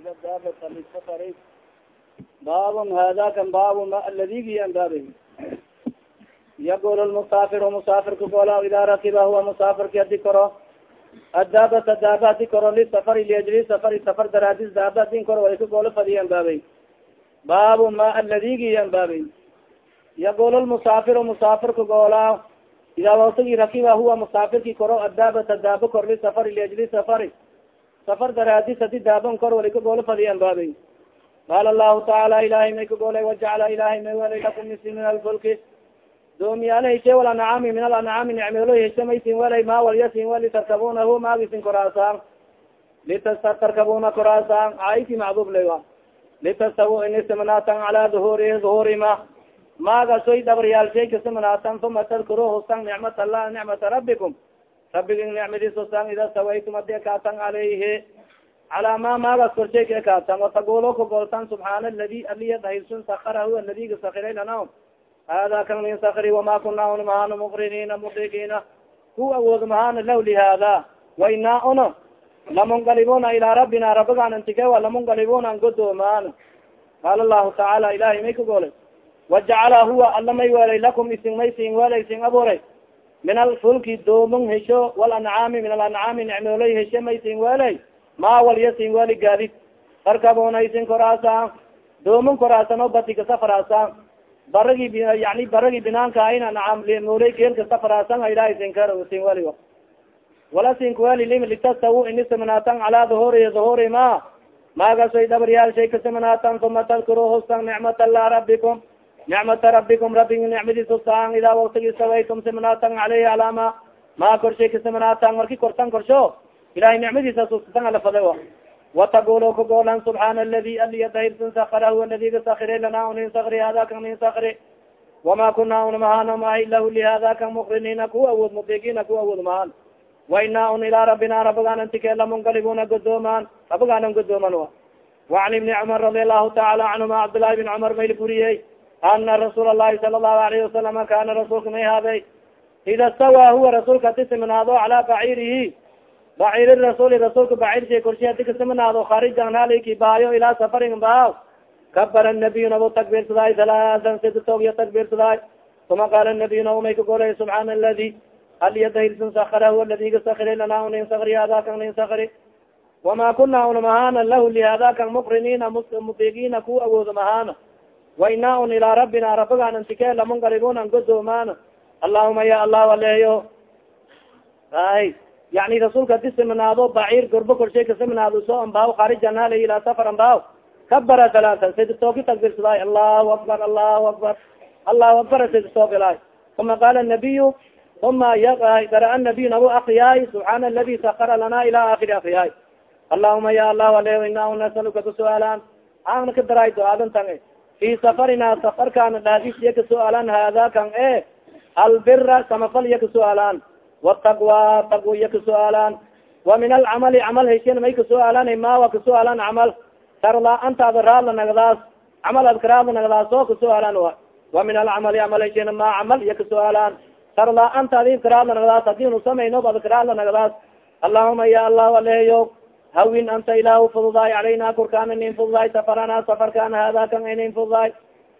daabata lisafari baabun hada kan baabu ma aladigi an baabay yaqul lmusaafiru musaafirka goola ida rakiba huwa musaafirki hadi koro addaabata daaba hadi koro lisafari liajli safari safar daraadis daaba hadin koro walay ka goolo fadiyan baabay baabu ma aladigi an baabay yaqul lmusaafiru musaafirka goola ida wasagi rakiba huwa musaafirki koro addaabata daaba kor lisafari liajli safari safar daraadis hadi daaban kor walay ka goolo fadiyan baabay qaala lahu tacaala ilahay may ka goolay wajacala ilahay may welay lakum misi min alfulki doomiyaala heshe wal ancaami min alancaami nicmeelo heshe maysin welay ma walyasin weli tarkabunahu maagisin koraasaan litasta tarkabuna koraasaan caaiti macdub lewa litastawu inisimanaatan calaa duhuri duhurima maagasoy dhabaryaal shay kasimanaatan uma tadkuru hustan nicmat allah nicmata rabbikum rabbigin nicmadiis hustan ida stawaytum adi ekaasan calayhi calaa ma maagas korshay ka ekaasan watagulo kagooltan subxaana aladi aliya dahilsun sakarahu aladiga sakiray lana hada kan min sakri wama kuna un mahano muqriniina mudigiina ku awood mahana law lihada wainaa una lamungalibuna ilaa rabbina rabigaan antikewa lamungalibuna an godoomaan qaala lahu tacaala ilahay may ka goolay wajacala huwa alla may welay lakum isin may sin welay sin abuuray min alfulki doomon hesho walancaami min alancaami nicmoolay heshe may sin welay ma walya sin weli gaadid tarkabuna isin koraasaan doomon koraasano badi kasafaraasaan baragi yani baragi binaanka aina nacam moolay keel kasafaraasaan ilahay sin kar sin weli wala sinkuweli lim litastawu ini simanaatan calaa duhuri duhuri ma. Maagasoy dhabaryaal shay kasimanaatan uma tadkuru hustan nicmat allah rabbikum nicmata rabbikum rabbigi nicmadiis hustaan idaa waktigi sawaytum simanaatan caleyhi alaama ma korshay kasimanaatan marki kortan korsho. Ilahay nicmadiisa sustan alafade watagulo kagoolan subxaana aladi aliya dahirsan sakarahu aladiga sakire lana unin sakri hada kan nin sakri wama kuna un mahano mahay lahu lihada kan mukriniina ku awood mudigiina ku awood mahan. Wainaa un ilaa rabbina rabigaan antike lamungalibuna godoomaan rabigaanan godooman wa. Wacan ibni cumar radi allahu taala canhuma cabdillaahi bin cumar mayl buriyey ana rasuul allahi sala allahu alayhi wasalama kana rasuulka may haabey ida stawa huwa rasuulka hadi siminaado calaa baciirihi bacir rasuuli rasuulka bacir korshi hadi kasiminaado kharijan haliki baayo ilaa safarin baaw kabara nabiyu nabo takbiirsaday halaadan sidtoogya takbiirsaday uma qaala nabiyu nabo may ka golay subxaana aladi alyadahirsan sakarahu aladiga sakri lana nin sakri hada kan nin sakri wama kuna una mahana lahu lihada kan mukriniina mudigiina ku awoodo mahana wainaa un ilaa rabbina rabigaan antike lamungalibuna godoomaana allahuma ya allah aleeyo ay yani rasuulka hadi siminaado bacir gorbo korshay kasiminaado so ambaaw kharijan hal ilaa safar ambaaw. Kabara halaatan sidtooki takbirsaday allahu akbar allahu akbar allahu akbar sidtook ilaay uma qaala nabiyu uma dara nabiy nabo akriyaay subxaana aladi sakara lana ila akiri akriyaay allahuma ya allah aleeyo ina nasaluka kasuaalaan ana ka daray do-aadan tan fi safarina safarkaana dhaadis iya kasuaalaan hada kan e albira samafal iya kasuaalaan wataqwa taqwa iya kasuaalaan wa min alcamali camal heshin may kasuaalaan mawa kasuaalaan camal tarla antaada raadla nagdaas camal adka raadla nagdaas oo kasuaalaan wa wa min alcamali camal heshin ma camal iya kasuaalaan tarla anta adin karaadla nagdaas haddii nu samayno ad karaadla nagdaas allahuma ya allah aleeyo hawin anta ilahu fududaay calayna korkaana nin fududaay safarana safarkaana hada kan inin fududaay.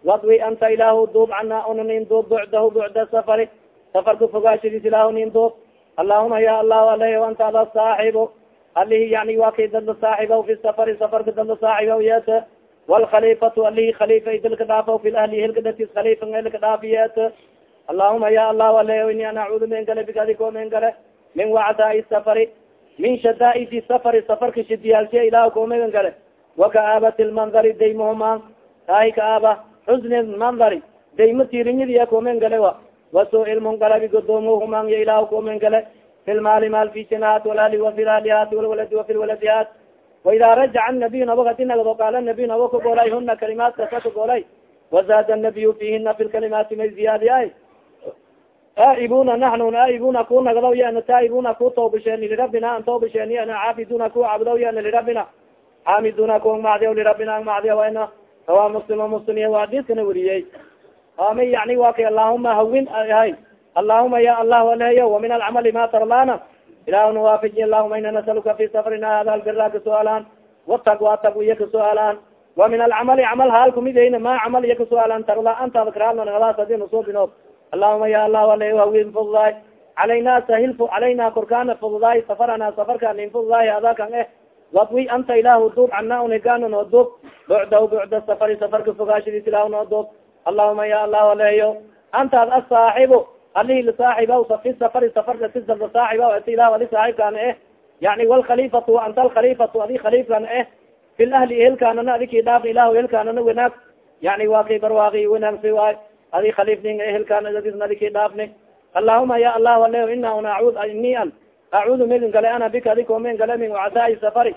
Wadwi anta ilahu duub cana una nin duub bucdahu bucda safari. Safarka fogaashadiis ilahu nin duub. Allahuma ya allah aleeyo anta ada saaxibo alihi yani waa kay dadla saaxibow fi safari safarka dadla saaxibow yeete. Wlkhalifatu alihi khalifa idilka dhaafow fi ahli hilkadatis khalifa elka dhaaf yeete. Allahuma ya allah aleeyo ini an acuudu min gale bigadiko min wacdaai safari min shadaaidi safari safarka shidiyaalsiya ilah kumigan gale wakaaabati lmandari daymohuma tahi kaaba xusni mandari daymo tirinyadiya kumin gale wa wasuu lmungalabi godoomuhuman ya ilah kumin gale fi lmaali maal fi sinahat walali wafi lalihat walwaladi wafi lwaladihat waida rajaca nabiy nabog hadi nagdo qaala nabiy nabo ka goolay huna kalimaat kasa ka goolay wazaada nabiyu fihina fi lkalimaati may ziyaadiyaay aaibuna naxnu aaibuna ku nagdaw yana taaibuna ku toobasheeni lirabina an toobasheeni ana caabiduna ku caabudaw yana lirabina xaamiduna ku macdiyaw lirabina ang macdiya wana rawa muslim muslim waa hadiskana weriyey ama yani wa kay allahuma hawin hay. Allahuma ya allah aleeyo wa min alcamali ma tarlana ilah nawaafaji allahuma ina nasaluka fi safrina hada albira kasuaalaan watagwa tagwa iya kasuaalaan wa min alcamali camal haal kumidayna ma camal iya kasuaalaan tarda antaada karaalnonadaas haddii nasuubinood allahuma ya allah ala hawin fududaay calayna sahil calayna korkaana fududaay safarana safarka nin fududaay adakan eh. Wadwi anta ilahu duub cana unigaana noo duub bucdaw bucda safari safarka fogaashadiis ilahu noo duub allahuma ya allah aleyo antaad asaaxibu alihi lisaaxiba fi safari safarka sisalba saaxiba ati ilahu adi saaxibkaana eh. Yani walkhalifatu anta alkhalifatu adi khaliifkana eh. Fi lahli ehelkaanana adiki dhaaf ilahu ehelkaanana wanaag yani waa kay wanaagsi waay adi khaliifning ehelkaana adiki dhaafni allahuma ya allah aleo ina una acud ini an acuudu megan gale ana bika adi komen gale min wacdaai safari.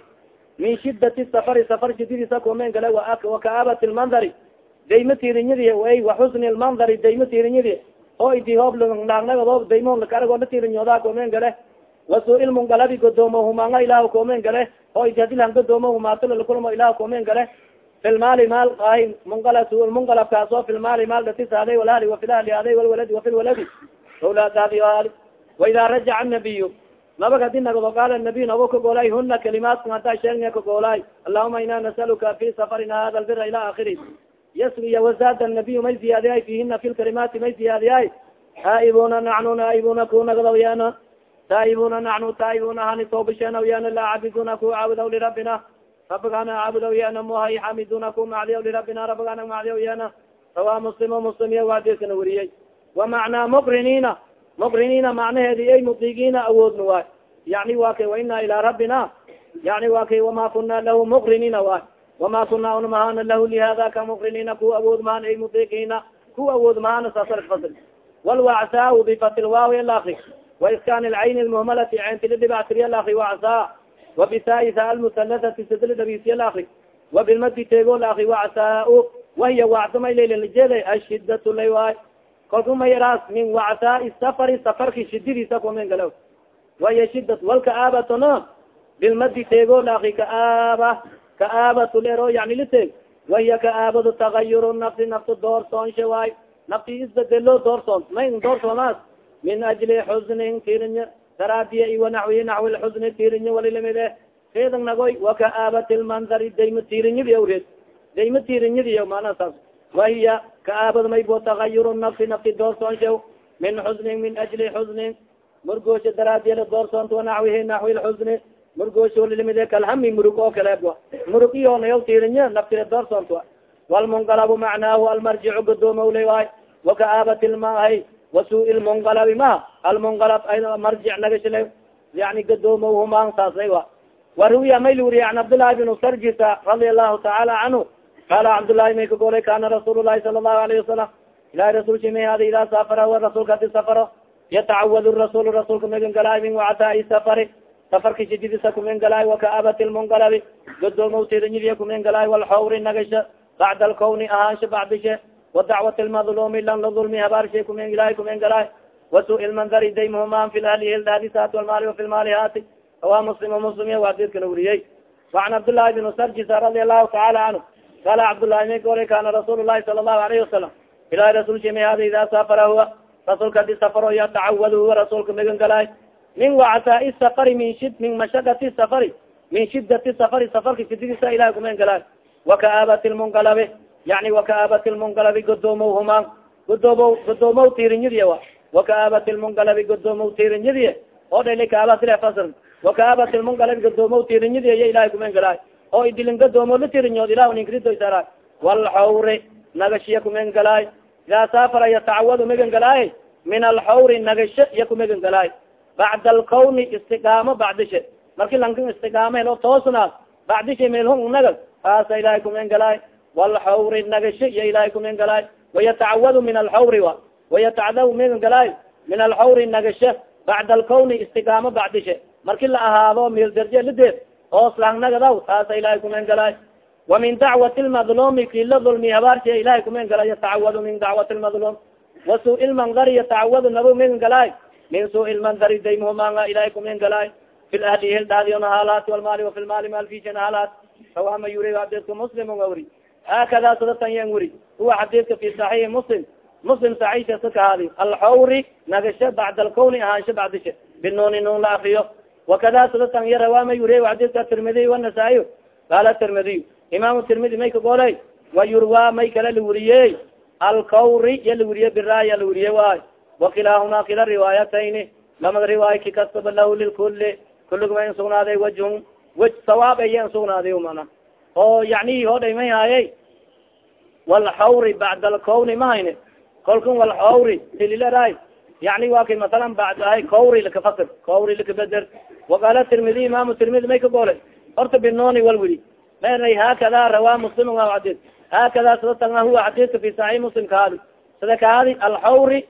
Min shidati safari safar shidadiisa komen gale wakaabat lmandari dayma tirinyadi ay waxusni lmandari dayma tirinyadi oo idi hoob lanagnagado daymo lakaragoo la tirinyooda komen gale. Wasuil mungalabi godoomo humanga ilah komen gale. Oo idi hadi lan godoomo humaatula lakulmo ilah komen gale fi lmaali maal ay mungala suul mungalab kaasoo fi lmaali maal datisaaday walahli wafi lahli aday walwaladi wafi lwaladi awlaadaadi waida rajaca nabiyu nabag hadi nagdo qaala nabiy nabo kagoolay huna kalimaatkan hadaa sheegna kagoolay allahuma ina nasaluka fi safarina hada lbira ila akhiri yasriya wazada nabiy may ziyaadiyay fihina fi lkalimaati may ziyaadiyay aaibuna nacnu naaibuna ku nagdaw yana taaibuna nacnu taaibuna hani toobasheenaw yana laa cabiduna ku caabudaw lirabina rabigana caabudaw yana muhay xamiduna ku macdiyaw lirabina rabigana macdiyaw yana rawa muslimo muslim iya waadisana weriyey wamacnaa muqriniina muqriniina macnaheedi ay mudigiina awoodna waay yani wa kay waina ilaa rabbina yani wa kay wama kuna lahu muqriniina waay wama kuna una mahana lahu lihada ka muqriniina ku awood mahan ay mudigiina ku awood mahana saasarfasl walwacsaa bifat lwaawi alakri waiskan lcayn lmuhmalati ceyntili dhibactiri alakri wacsaa wabisaisa almusalatati sidli dhabisiy alakri wabilmadi teego laakri wacsaa wahiya wacsamay laylalijeeda ashidat lay waay kolku mayaraas min wacsaai safari safarki shidadiisa kumen galaw waya shidat walkaaabatono bilmadi teego laaki kaaaba kaaabatu lero yani liteeg wahiya kaaabadu tagayuru nafsi naftu doorsoonshe waay nafti isbedelo doorsoon may doorsoonaas min ajli xusnin tirinya daraadiya i wanawi naxwi lxusni tirinya walilamide. Feedan nagoy wakaabat lmandari dayma tirinyadi awreed dayma tirinyadi maanaa saas. Wahiya kaaabad maybo tagayur nafsi nafti doorsoonsha min xusnin min ajli xusnin. Murgoosha daraadiyala doorsoonta wanaxwihi naxwi lxusni murgoosha lilimide kalhami murug oo kaleebwa murug iyonayaw tirinya naftila doorsoonta walmunqalabu macnaahu almarjicu godoomowle waay. Wakaabat ilmahay wasuu lmunqalabi ma almunqalab marjic lagasila yani gadoomo humaan saasay wa wa ruwiya may luriye an cabdillaahi bn sarjisa radia allahu tacaala canhu qala cabdillaahi may kagolay kana rasuul lahi sala allahu alayhi wasalam ilahi rasulki may hada idaa saafara wa rasuulka hadi safaro yatacawad rasul rasulka magangalaay min wacataai safari safarka shididisa kumengalaay wakaabat lmunqalabi gadoomo teedanyiriya kumengalaay walxawri nagasha bacda alkawni ahaansha bacdishe wadacwat lmadlumi lan la dulmi habaarshe kumen ilahay kumen galaay wasu lmandari daymahumaan fi lahli hildadisat walmaali wafi lmaali haati awa muslim muslim waadidkana weriyey وan cabdالlahi bn sarjisa radi allahu taala canhu qala cabdالlahi may gora kana rasuul الlahi sala الlahu alayhi wasalam ilahi rasulki may hada ida safara huwa rasulka adi safaro yatacawad huwa rasulka magan galaay min wactaai safari min shid min mashakati safari min shidati safari safarka sididiisa ilahi kumagan galaay wakaabat lmunqalabi yani wakaabat lmunqalabi godoomow humaan godoomo godoomow tirinyadiya wa wakaabat lmunqalabi godoomow tirinyadiya oo dhali kaabatile fasr wakaabat lmunqalabi godoomow tirinyadiya iya ilahi kumagan galaay oo idilin godoomo la tirinyood ilah ninkridoysara walxawri nagashiya kumagan galaay idaa safara yatacawadu magan galaay min alxawri nagasho iya kumagan galaay bacda alkawni istigaamo bacdishe marki lankin istigaamo helo toosnaas bacdishe meelhon nagas taasa ilahay kumagan galaay walxawri nagasho iya ilahay kumagan galaay wayatacawadu min alxawri wa wayatacadaw magan galaay min alxawri nagasho bacda alkawni istigaamo bacdishe marki la ahaado meel darje ladeed hoos langnagadaw taasa ilahay kumagan galaay wa min dacwati lmadlumi kila dulmi habaarsiya ilahay kumagan galaay yatacawadu min dacwati lmadlum wa su lmandari yatacawadu nabo magan galaay min su lmandari daymhumanga ilahay kumagan galaay fi lahli hildhaadiona haalaat walmaali wafi lmaali maalfishan haalaat sawama yuri xadidka muslim nga wuri hakada sadatan yan wuri huwa xadidka fi saxiixi muslim muslim saxiixasa kahaadi alxawri nagasho bacda alkawni ahaansho bacdishe binooni noon la akriyo wakada sadatan ya rawama yuri xadidka tirmidiy wanasaa-iy qala tirmidiy imam tirmidi may ka golay wayurwa may kala lawuriye alkawri ya lawuriye biraaya lawuriye waay wakilaahuma kila riwaayatayni lamada riwaaya ki kasaba lahu lilkuli kuligma in sugnaaday wajhun wej sawaab aya in sugnaaday mana oo yani hodhay may haayey walxawri bacda alkawni ma hayne. Kolkan walxawri sililaraay yani wa kay masalan bacdahay kawri lakafasir kawri lakabeder waqala tirmidi imam tirmidi may ka golay horta binoni walwili maray haakada rawa muslim wa adid haakada sida tanga huwa xadidka fi saxix muslim kaadi sida kaadi alxawri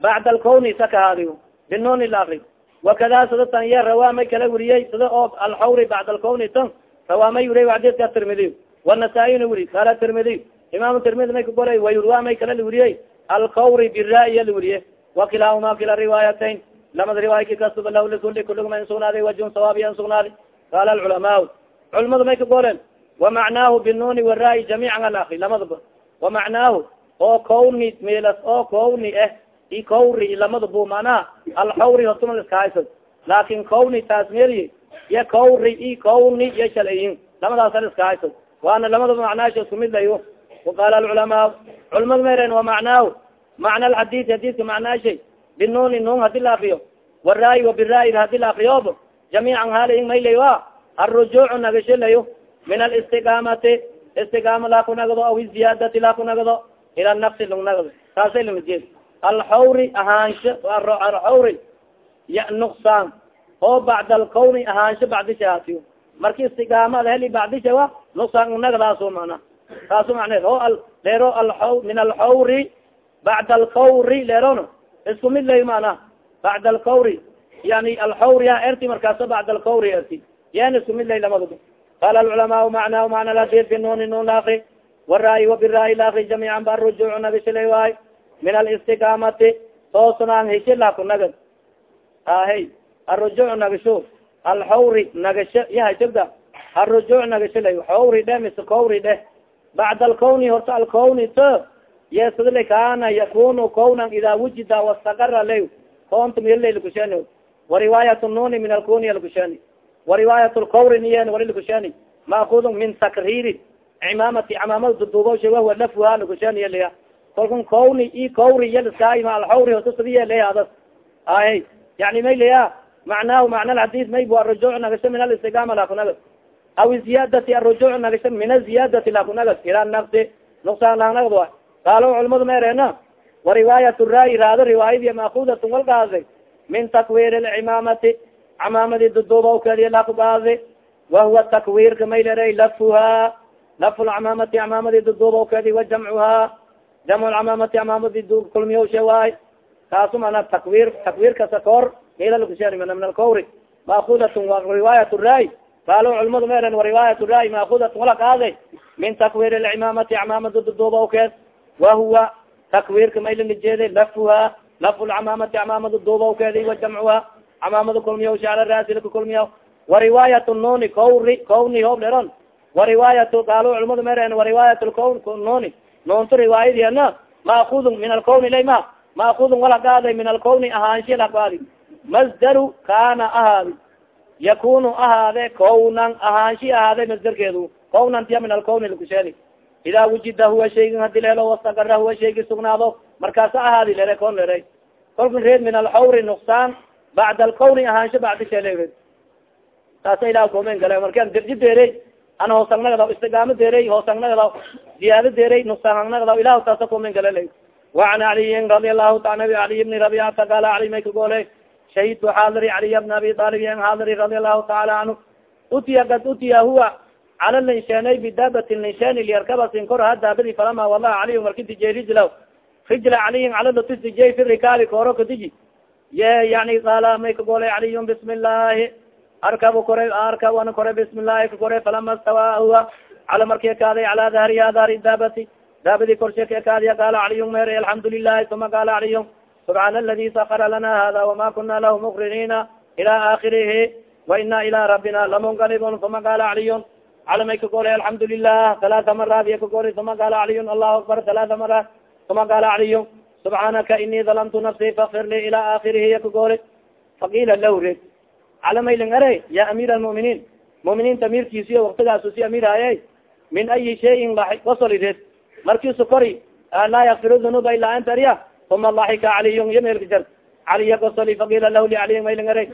bacda alkawni sa kaadi binoni laakri wakada sida tan ya rawa may kala weriyey sida oo alxawri bacda alkawni tan rawa may wuriy xadidka tirmidi wanasaa-ina wuri. Kala tirmidi imam tirmidi may ka golay wayurwa may kala laweriyey alkawri bira-iya laweriye wakilaahuma kila riwaayatayn lamada riwaaya ki kasuba lah likuli kuligma in sugnaaday wajhun sawaabiya in sugnaaday qala alculamaau culamadu may ka goleen wamacnaahu binuni wara-i jamiican alakri lamadaba wamacnaahu oo kawni meelas oo kawni ah i kawri lamada bu manaha alxawri hortuma iskahaysad laakin kawni taas meeliy iyo kawri i kawni iyo shalayin lamadaas al iskahaysad waana lamadaba macnaasha isku mid layo waqala alculamaau culamadu mayreen wamacnaahu macna alxadid hadidka macnaashay binuni nun hadi la akriyo wara-i wabira-i hadi la akriyoob jamiican halayin maylay a alrujuucu nagashalayo min alistiqaamati istiqaama laa ku nagdo aw ziyaadati laa ku nagdo ila nafsi lung nagdo taasay lamajeed alxawri ahaansho alxawri ya nuqsaan oo bacda alkawni ahaansho bacdishaatiyo marki istiqaamada heli bacdisha wa nuqsaan unagdaaso mana taaso macneed o leero alxaw min alxawri bacda alkawri leerono isku mid lay mana bacda alkawri yani alxawri ha erti markaaso bacda alkawri erti. Yan isku mid lay lamadaba qala alculamaau macnaa macna ladid binuni nun laakri wara-i wabira-i laakri jamiican ba rujuuc nagashalay waay min alistiqaamati toosnaan heshila ku nagad. Ahey arujuuc nagasho alxawri nagasho yahajabda arujuuc nagashalay xawri dheh mise kawri dheh bacda alkawni horta alkawni to yesadala kaana yakunu kawnan ida wujida wastakara lay koonta miyala lakusheni wariwaayat nuni min alkuni lakusheni wariwaayat lkawri niyen wali lakusheni maakudu min takriri cimaamati camaamada duduubasha wahuwa lafha lakusheni liya kalkun kawni i kawri yaliskaayma alxawri horta sadiye leya adas macnaahu macna alxadis may bu arujuuc nagasho min alistiqaama lakunagas aw ziyadati arujuuc nagasho min aziyadati lakunagas ila nafsi nuqsaan laanagad wa qaalo culamadu meereena wariwaayat raa-i raado riwaayadi maakudatun walgaadi min takwir lcimaamati camaamadi duduubawkeedi lakugaadi wahuwa takwirka may lere lafuha. Lafu lcamaamati camaamadi duduubawkeedi wa jamcuha. Jamcu lcamaamati camaamadi kulmiyawshe waay kaasu mana takwir takwirkasa koor alkawri maakudatun wa riwaayat raa-i qaalo culamadu meeren wariwaayat raa-i maakudatun wala qaade min takwir lcimaamati camaamadi duduubawkeed wahuwa takwirka maylanajeeda lafuha lafu lcamaamati camaamada duubawkeedi wa jamcuha camaamada kulmiya ala raasi laka kulmiya wariwaayat nuni kawri kawni hoob dheron wariwaayat qaalo culamadu meren wariwaayat lkawn nuni noonto riwaayadiana maakudun min alkawni layma maakudun wala qaaday min alkawni ahaanshe laqaadi masdaru kana ahaadi yakunu ahaade kawnan ahaanshi ahaade masdarkeedu. Kawnan tiya min alkawni lakusheeni ida wujida huwa shaygan hadi leelo wastakara huwa shaygi sugnaado markaasa ahaadi lere kon lere. Kolka reed min alxawri nuqsaan bacda alkawni ahaansho bacdi shele taasa ilah komen gale markan derji deerey ana hoosangnagadaw istigaamo deerey hoosangnagadaw ziyaado deerey nuqsaangnagadaw ilah taasa komen gale le وan caliyin radi alahu ta nabi caliy bni rabicata qala cali may ka shahidtu xaadiri caliya bna abi alib yan xaadiri radi allahu taala canhu utiya kad utiya huwa cala linshaanay bidaabatin linshaani liyarkabasin kor ha daabadi falama walaha caliy marki dijey rijla rijla caliyin cala latis dijey fi rikaali kooro kadiji ye yani qaala may ka goolay caliyun bismi illaahi arkabu kore arkab ana kore bismi illaahi ka kore falama stawa huwa cala marki ekaaday cala dahriya dahri daabati daabadi korshe ka ekaadiya qaala caliyun mere alxamdu lilahi uma qaala caliyun subxaana aladi sakara lana hada wama kuna lahu mukriniina ila aakirihi wa ina ila rabbina lamunqalibun uma qaala caliyun calamay ka golay alxamdu lilah talaata maraad iya ka golay uma qaala caliyun allahu akbar talaata maraad uma qaala caliyun subxaanaka ini dalamtu nafsi fakfir li ila aakirihi iya ka golay faqiila lah re calamayling are ya amiir almuminiin muminiinta amirkiisiyo waktigaasu si amir haye min ayi shayin wasolireed markiisu kori laa yakfiru dunuuba ilaa anta ariya uma laxika caliyun iyo meelka jar caliya gosoli faqila lahu licaliy maylingare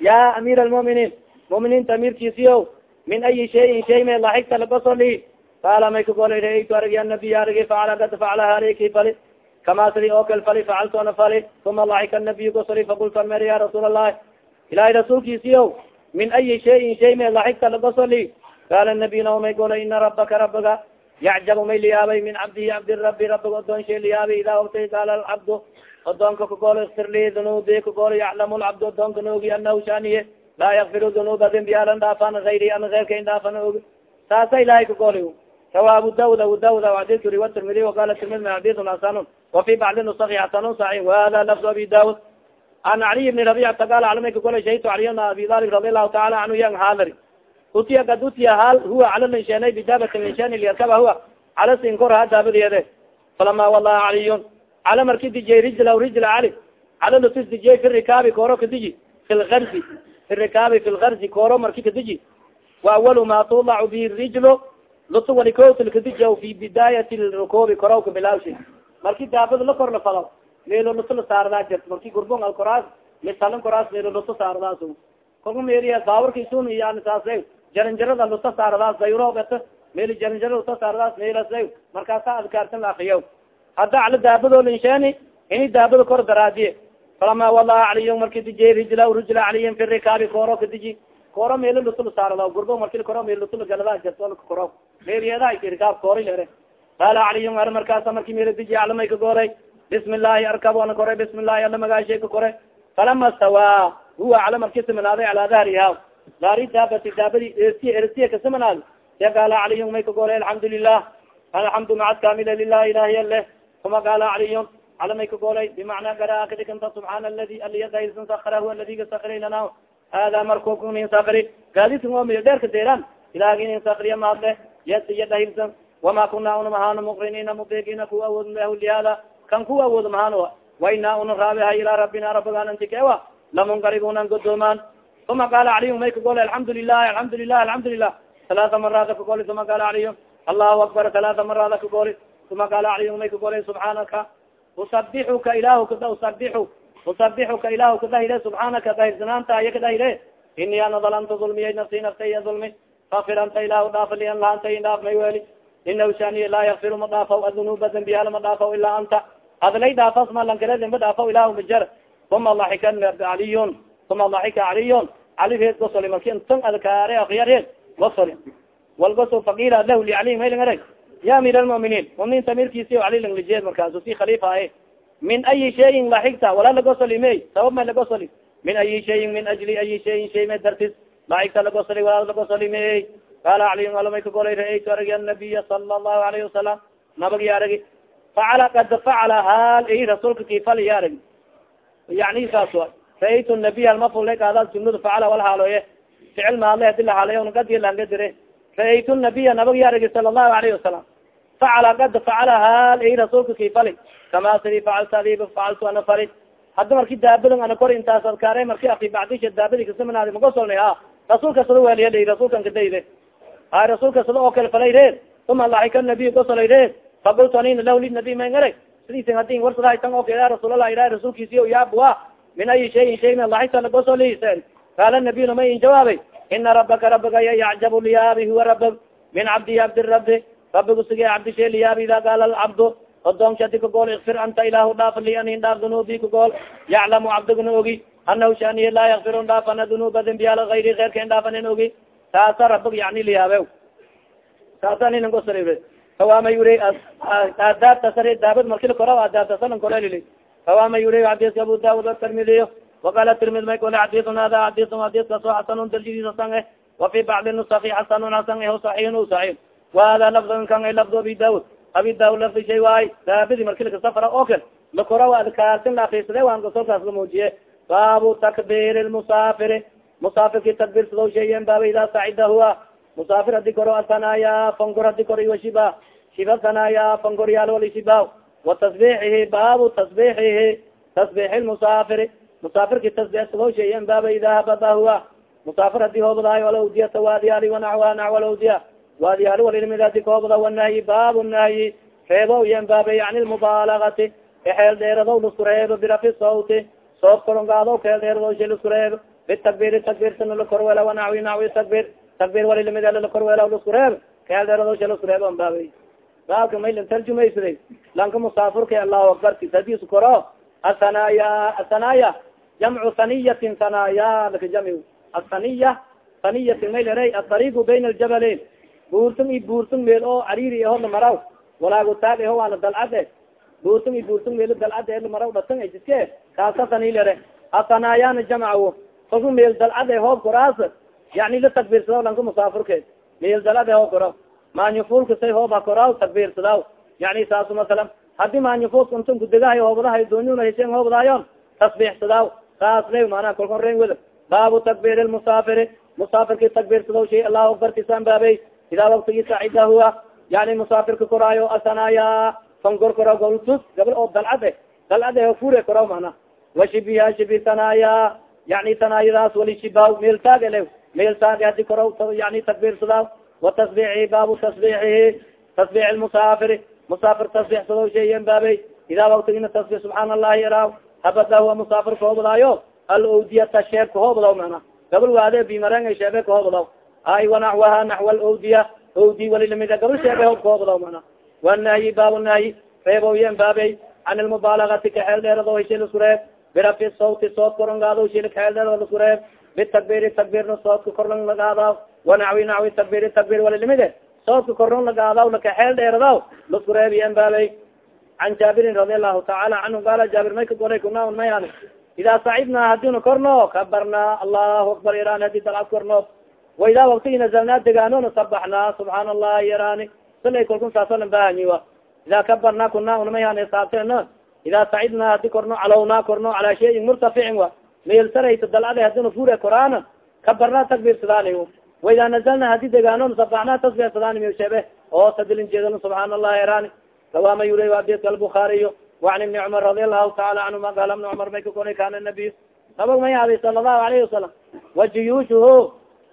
ya amir almuminiin muminiinta amirkiisiyo min ayi shayin shay me laxigta lagosoli qaala may kagolay raaytu aragi anabiy aragi facala kad facala haliki fali kama sidi oo kal fali facaltu ana fali uma laxika anabiy gosoli fakultu mer ya rasuul allahi ilahay rasuulkiisiyo min ayi shayin shay me laxigta lagosoli qaala nabiy nao may golay ina rabaka rabiga yacjabu may liyaabay min cabdihi cabdirabi rabiga odoon shay liyaabay idaa wagtay qaala alcabdu odoonka kagolo ikfir li dunuubi kagolo yaclamu lcabdu odoonka noogi anahu shaniye laa yakfiru dunuuba dembiyaalan dhaafan ayri ana eyrka in dhaafan ogi saasa ilahay kagoli rawa abu daud abu daud adis uri watirmidi waqala tirmidi xadiun hasanun wafi bacdi nusaki hasanun saxix wahada lafdu abi daud an caliy bni rabicata qaala calamay kagolay shahidtu caliyana abi dalib radi allahu taala canhu yang haalari utiya kad utiya hal huwa cala linsheenay bidaabati linsheeni liyarkaba huwa cala sinkor ha daabadiyede falama walaha caliyun. Cala marki dijiyey rijla rijla cali. Cala lutis dijiyey fi rikaabi kooro kadiji fi lgarzi. Fi rikaabi fi lgarzi kooro marki kadiji wa awalu ma tudacu bi rijlo lutu walikotulkadiji fi bidaayati rukubi korowka bilawshi marki daabada la kor la falo meelo luto la saardaa jirt marki gurbon al koraas misalan koraas meelo luto saardaas kolka meriya baawarkisun yani saasa jaranjarada luta saardaas dayroobet meel jaranjara luta saardaas meelas markaasa adkaartan la akriya hadda cala daabado linsheeni ini daabada kor daraadiye. Falama walaha caliy marki dijey rijla rijla caliyin fi rikaabi kooro kadiji kooro meelo lutul saarda gurbo marki koro meel lutul galada jarto koro. Meeliyada rikaab koori lere qaala caliyun ar markaasa marki meelo diji calamay ka gooray bismi illaahi arkab ana kore bismi illahi ala magaashay ka kore falama stawaa huwa cala marki simanaaday calaa dahriha daari daabati daabadi ersiy ersiya kasimanaad ya qaala caliyun may ka gooray alxamdu lilah macad kamila lilahi ilahiy leh uma qaala caliyun cala may ka goolay. Bimacnaa garaa kadhikanta subxaana aladi aliyadahilsan sakara huwa aladiga sakrinana hada markuknin sakri gaadisin oo miyo dheerka deeran ilahginin sakriya maadle. Yes iya dahilsan wama kuna una mahano muqriniina mubigiina kuwa awood lahu lihaada. Kan kuwa awood mahano waina una raabiha ilaa rabbina rabigaanantikewa lamunqaribunan godoomaan uma qaala caliyu may ka golay alxamdu lilahi alxamdu lilah alxamdu lilah talaata maraada ka goli uma qaala caliyu allahu akbar talaata maraada ka goli uma qaala caliyu may ka golay subxaanaka usabixuka ilahu kada usabixu usabixuka ilahu kadahile subxaanaka dahirsanaanta iya kadahile ini ana dalamtu dulmiyay nafsi naftaya dulmi fakfir anta ilahu dhaafa li an laanta in dhaaf may weli inahu shaniya laa yakfiru ma dhaafaw adunuuba dembiyala ma dhaafaw ilaa anta adlay dhaafas ma dhaafaw ilahu majar uma laxika caliyun uma laxika caliyun cali reed gosoli marki intan adkaare akyarheed gosoli wal goso fakila lahu licali maylingara ya amir almuminiin muminiinta amirkiisi o cali langlijeed markaasu si khalifa ahe. Min ayi shayin laxigta wala lagosoli may sabab may lagosoli min ayi shayin min ajli ayi shayin shay may dartis laxigta lagosoli wala lagosoli may. Qaala caliyun alamay ka golay ra'aytu aragi annabiya sala allahu alayhi wasalam nabagi aragi facala kad facala haal i rasuulka kifal ya aragi. Yani saas wa ra'aytu nabiy almafula kaada sunada facala wal haaloye. Ficil maadle hadi la haalayo nagadi langa dire. Ra'aytu nabiya nabagi aragi sala allahu alayhi wasalam facala kad facala haal i rasuulka kifali kama sidi facalta adiba facaltu ana fali. Hadda marki daabadan ana kor intaas adkaare marki aki bacdisha daabadi kasamanaadi magasolnay ha rasuulka sada weliya rasuulkan kadayde hay rasuulka sada oo kale falay reed uma laxika nabiy gosolay reed fakultu anina lah linabi mangara sidiisin hadin warsadahay tan oo ya rasuulallah ilahi rasuulkiisiyo yaabwa min ayi shayin shayna laxigta lagosoliisen qaala nabiyuna may in jawaabay ina rabaka rabiga ya yacjabu liyaabi huwa rabig min cabdihi cabdirabi rabigu sige cabdishe liyaabi ida qaala alcabdu odoonki adi kagool ikfir anta ilahu dhaaf li anin dhaaf dunuubi kagool yaclamu cabdigna ogi anahu shaniye laa yakfirun dhaafana dunuuba dembiyaal ayri keyrka in dhaafanin ogi taasa rabig yani liyaabe taasa ninan gosar fawaama yuri aadaabta sar daabad markila kora aadaabta salan korelili fawaama yuri xadiska abu daud atirmidiyo وaqala tirmid may kole xadiun hada xadiun xadiskaso xasanun darjidis hasan eh wafi bacdi nusaki xasanun hasan eh saxiixin u saxiix wahada lafdun kan ay lafdu abi daud abi daud lafdi shay waay daabadi markilka safra oo kale lakora adkaartin la akrisade waan gosolkaas la muujiye baabu takbir lmusaafiri musaafirki takbirsado sheeyen baaba ida sacida huwa musaafir hadi koro asanaya fangor hadi koro iwashiba shiba sanaya fangoryaal walishiba wa tasbixihi baabu tasbixihi tasbix lmusaafiri musaafirki tasbixsado sheeyen baaba ida habada huwa musaafir haddii hoobadahay alawdiyata waadiyaali wanaxwa naxwa alawdiya waadiyaali walilimid haddii kahoobada wanahyi baabu nahyi reebo yan baabay yani lmubaalagati exeel dheeradow lasku reebo birafi sawti sood korongaado keel dheeradow shay lasku reebo bitakbiri takbirsana lakorwela wanaxwi naxwi takbir takbir walilimid lakorwela lasku reebo keel dheeradow shay lasku reebo an baalka maylan tarjumaysaday lanka musaafirka allahu akbartis hadis koro? Ahanaya ahanaya jamcu haniyatin hanaya laka jami athaniya haniyatin may leray aariigu bayna aljabalayn. Buurtun i buurtun meel oo cariri aho lamaraw walaago taag aho waana dalcade buurtun i buurtun meel dalcade e lamaraw dhatan jiske? Kaasa hani lere athanayana jamcawo kaku meel dalcade hoob koraas yani la takbiirsadaw lanka musaafirka meel dalcade hoob koraw maanyafulka say hoob ha koraw takbiirsadaw yani saasu masalan haddii maanyafulka untan kudegahay hoobadahay doonyuna heseen hoobadayon tasbiixsadaw saas le manaa kolkon ren weda baabu takbir lmusaafiri musaafirki takbiirsadaw shay allahu akbartisan baabey idaa waktigi sacida huwa. Yani musaafirka koraayo asanaya. Fangor kora goltus gabal oo dalcade dalcade fure koraw mana washibiha shibi sanaya yani sanayadaas wali shibaw meel taag ele meel taag hadi koraw yani takbiirsadaw watasbiici baabu tasbiixihi tasbiix lmusaafiri musaafir tasbiixsadaw shayan baabey idaa waktigina tasbix subxaana allahi iraaw habada huwa musaafir kahoobadaayo alowdiyata sheeb kahoobadaw mana gabal waade bimareng sheebe kahoobadaw ay wanaxwaha naxwa alowdiya owdi walilamida gabal sheebe hoob kahoobadaw mana wanahyi baab nahyi reeboyen baabey can lmubaalagati kaxeel dheerado heshe lasku reeb birafi sawti sood korongaado shil kaxeel dheerado lasku reeb bitakbiri takbirna soodka korlan lagaadaw wanaxwi naxwi takbiri takbir walilamide soodka korlan lagaadaw lakaxeel dheeradaw lasku reebiyen baabey can jaabirin radi allahu taala canhu qaala jaabir may ka golay kuna un may hani idaa sacidnaa hadina korno kabarna allahu akbar yarani haddii dalcad korno wa idaa waktigi nazalnaa degaanona sabaxnaa subxaana allahi yarani salay kalkun saasalan bahanyi wa idaa kabarna kuna una may hani saabtena idaa sacidnaa hadi korno calownaa korno calaa shayin murtaficin wa meelsaraysa dalcada hadina fure koraana kabarna takbiirsadani wa idaa nazalna hadi degaanona sabaxnaa tasbiixsadani mshebe oo sadilin jeedano subxaana allahi yarani sawama yura adidka albukaariy وan ibni cmar radi alahu taala canhuma qala ibna cmar may ka koni kana nabiy nabag may haaday sala الlahu alayhi wasalam wa juyuushuhu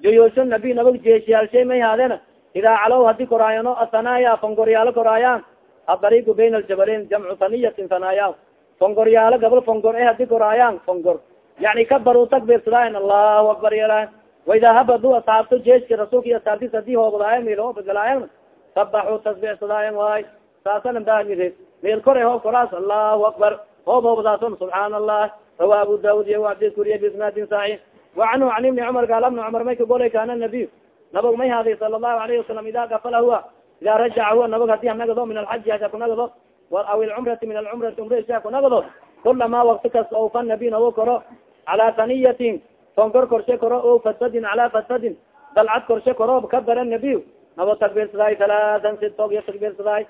juyuushu nabi nabag jeeshiyaalshay may haadeen idaa calow hadi koraayano ahanaya fongoryaalo koraayaan adarigu bayna aljabalayn jamcu haniyatin hanaya fongoryaalo gabal fongor e hadi koraayaan fongor yani kabaru takbiirsadaayan allahu akbar yala waidaa habadu asxaabto jeeska rasuulka iyo asxaabtis haddii hoobadaayan miloobagalaayan sabaxu tasbiixsadaayan waay saasanan baamire meel kore hoob koraas allahu akbar hoob hoobadaason subxaan allah rawa abu daud iyo adis kuriya bisnaadin saxiix wacanhu an ibni cumar gaala bna cumar may ka golay kana nabiy nabag may haaday sala allahu alayhi wasalam ida gafala huwa ida rajaca huwa nabag haddii hanagado min alxaji hasa kunagado aw ilcumrati min alcumrati umrsa kunagado kulama wakti kas ofa nabi nago koro calaa haniyatin fonkor korshe koro o fadfadin calaa fadfadin dalcad korshe koro kabara nabiy nabo takbiirsaday talaatan sitog iyo takbiirsaday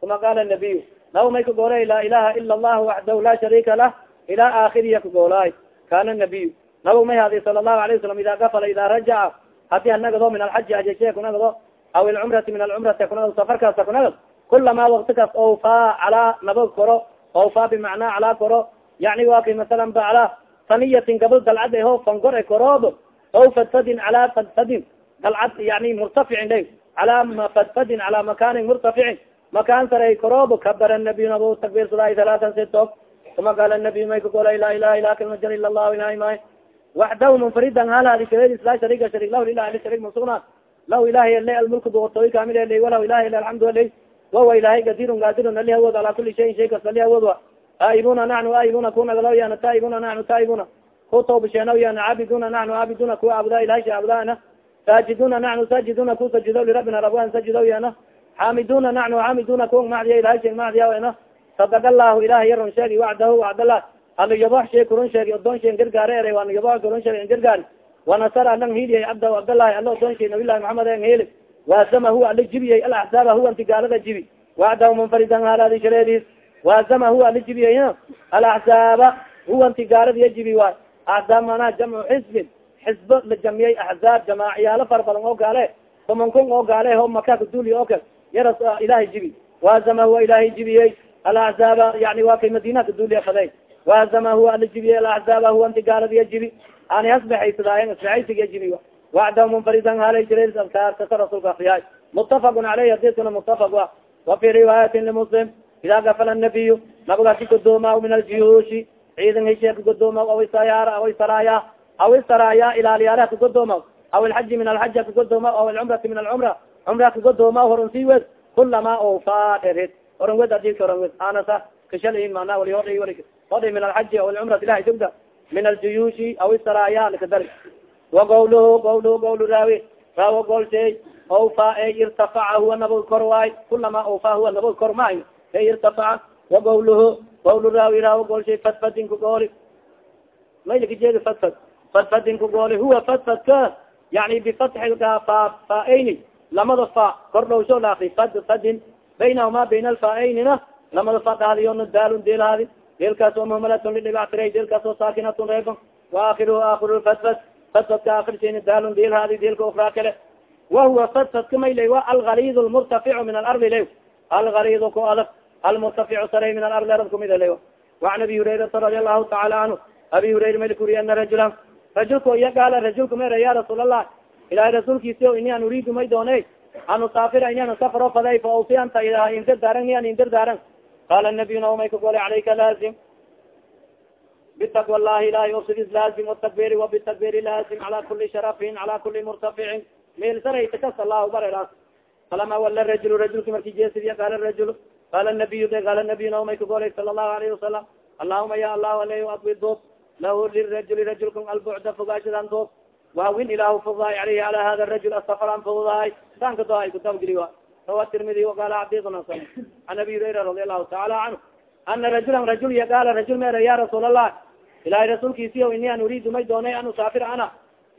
kuma qaala nabiy nabo may kagoolay laa ilaha ila allah waxdahu la sharika lah. Ila aakiriya kagoolaay kana nabiy nabag may hadi sala allahu alayه wasalam ida gafala ida rajaca haddii anagado min alxaji ajeshe kunagado aw ilcumrati min alcumrati kunagado safarkaasa kunagad kulama wakti kas ofa calaa nabag koro. Ofa bimacnaa calaa koro. Yani wa kay masalan ba calaa saniyatin gabal dalcad eho fangor e koroob o fadfadin calaa fadfadin. Dalcad yani murtaficin la calaa fadfadin calaa makanin murtaficin. Makaan saray koroob kabara nabiy nabo takbiirsaday talaatan sito uma qaala nabiy may kagolay laa ilaha ila kalmajar ila allahu ilahi may waxdaw munfaridan hal hadi shareedis laa sharika sharik lah ilah ali sharik masugna lah ilahi ale almulku boqortooy kamil ele walah ilahi ale alxamdu ale wawa ilahay gadirun gadirun ali awood ala kuli shayin shay kas ali awood wa aaibuna naxnu aaibuna ku nagadaw yana taaibuna naxnu taaibuna ku toobasheenaw yana caabiduna naxnu caabiduna ku aabuda sha aabudana saajiduna naxnu saajiduna ku sajidaw lirabina rabwan sajidaw yana xaamiduna naxnu xaamiduna ku macdiya shay macdiya ena sadaq allahu ilahay yaron sheegi wacdahu wacdallah ala yabox shee kurun sheegi odoon sheen gargaare ere wana yabox kurun sheeg en gargaari wanasara alang hiliyay abda cabdalahi ala odoon shee nabilahi maxamed en heli waazama huwa ala jibiyey alaxsaaba huwa anti gaalada jibi. Wacdahu munfaridan haladi shareedis waazama huwa ala jibiyey alaxsaaba huwa anti gaalada jibi waay axsaab manaa jamcu xisbin xisbo la jamiyey axzaab jamaaciyaalo fara badan oo gaale tomankun oo gaale ho maka kaduuli oo kal yaras ilahay jibi waazama huwa ilahay jibiyey alaxsaaba yani waa kay madina kaduuliya faday wahzama huwa ala jibiye alaxzaaba huwa inti gaaladiya jibi ani asbaxaysadaayen asbaxaysiga jibi wacdahu munfaridan halay jira adkaarkasa rasulka akriyaay mutafaqun caleyh hadiskana mutafaq wa wa fi riwaayatin limuslim ida gafala nabiyu nabagasi godooma min aljuyuushi ciidan hesheeka godooma aw sayaar aw saraya aw saraya ilaaliyaalaha kagodooma aw ilxaji min alxaji kagodooma aw alcumrati min alcumra cumra kagodooma horon sii wed kulama ofa dhered oran wed adika oran wed anasa kashalahin mana wali hodhay wali hodhay min alxaji aw alcumrati ilahay dugda min aljuyuushi aw saraya lakadari wa gawluhu gawluhu gawlu raawi raawo golsey ofa e irtafaca huwa nabog kor waay kulama ofa huwa nabog kor maay e irtafaca wa gawluhu gawlu raawi raawo golsey fadfadin kugooli maylakajeedi fadfad fadfadin kugooli huwa fadfadka yani bifatxilka fa faaeyni lamada fa kor dhowsho laakri fad fadin baynahuma bayna alfaaeynina lamada fa dhaadiyona daalun deelhaadi deelkaas muhmalatun lidhibactiray deelkaas oo saakinatun reebon waakiruhu aakiru fadfad fadfadka akirsin daalun deelhaadi deelka ukraa kale. Wahuwa fadfadka maylay wa algalid lmurtaficu min alardi le algalid ku adag almurtaficu saray min alardi arab kumida le waan abi hurayrata radi allahu taala canhu abi hurayra mayl kuriy ana rajulan rajulka iya gaala rajulka mera ya rasuul allah ilahay rasuulkiisi ini an uriidu may doone an usaafira ini an safaro faday fa awsi anta intirdaaran ni an intirdaaran qala nabiyu naomay kagole calayka laazim bitaqwa llahi ilahay obsidis laazim watakbiri wabitakbiri laazim cala kuli sharafin cala kuli murtaficin meel saraytakas allahu bareras falama wala rajul rajulki marki jeesidiya qaala rajul qala nabiyu de qala nabiyu naomay kagolay sala allahu alayhi wasalam allahuma ya allah alay adwi doob lahu lirajuli rajulka albucda fogaashadan doob waawin ilahu fudaay alayhi ala hada rajul asafaran fudaay sanka doay kutabgeli wa rawa tirmidi waqala xadisun hasan an abi hurayra radi allahu taala canhu ana rajulan rajul ya qaala rajul mera ya rasuul allah ilahay rasuulkiisiyo ini an uriidu may doonay an usaafir ana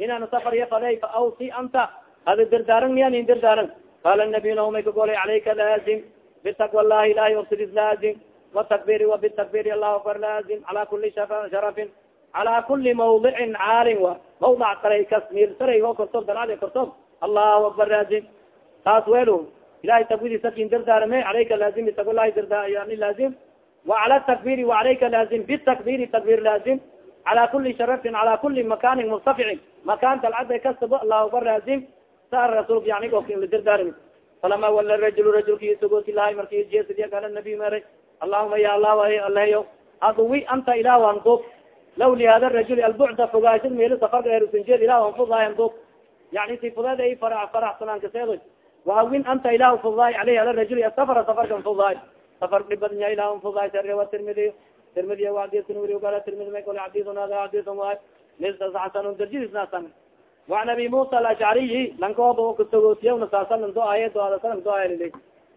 inaan safar ya faday fa awsi anta hada dirdaaran miyan in dirdaaran qala nabiy naumay kagolay calayka laazim bitaqwa llahi ilahay obsidis laazim watakbiri wabitakbiri allahu akbar laazim cala kuli sharafin cala kuli mawdicin caalin wa mawdac saray kas miir saray oo kortoob dalaad kortoob allahu akbar laazim taas welu ilahay tagwidiisa kin dardaarame calayka laazim bitaqwa llahi yani laazim وعlى التكبيr وعalayka laazim bالتكبيr تكبيr laazim عalى kuli sharafin عalى kuli makani مرtafici makan talcada kastaba allahu akbar laazim sa rasulka yani okiladirdaarmi falama wala rajul rajulki sugooti lahay marki jeesadiya kala nabi meray allahuma ya allah alahayo adwi anta ilah an dub law lihada rajul albucda fogaashad meelo safarka erusanjeed ilah an fudaay an dub yani si fudeed ay fara faraxsanaan kaseedo wahawin anta ilah fudaay aleyh ala rajul asafara safarkan fudaay safar dhibadnya ilah fudaay sariwa tirmidi tirmidi adisn wuri gala tirmidi may kole xadisun hada xadisun waay misas xasan darjidisnasan وan abi musa alashcariyi lankooba kutogootiya nasaasalan do aye doadasalan do ayalilay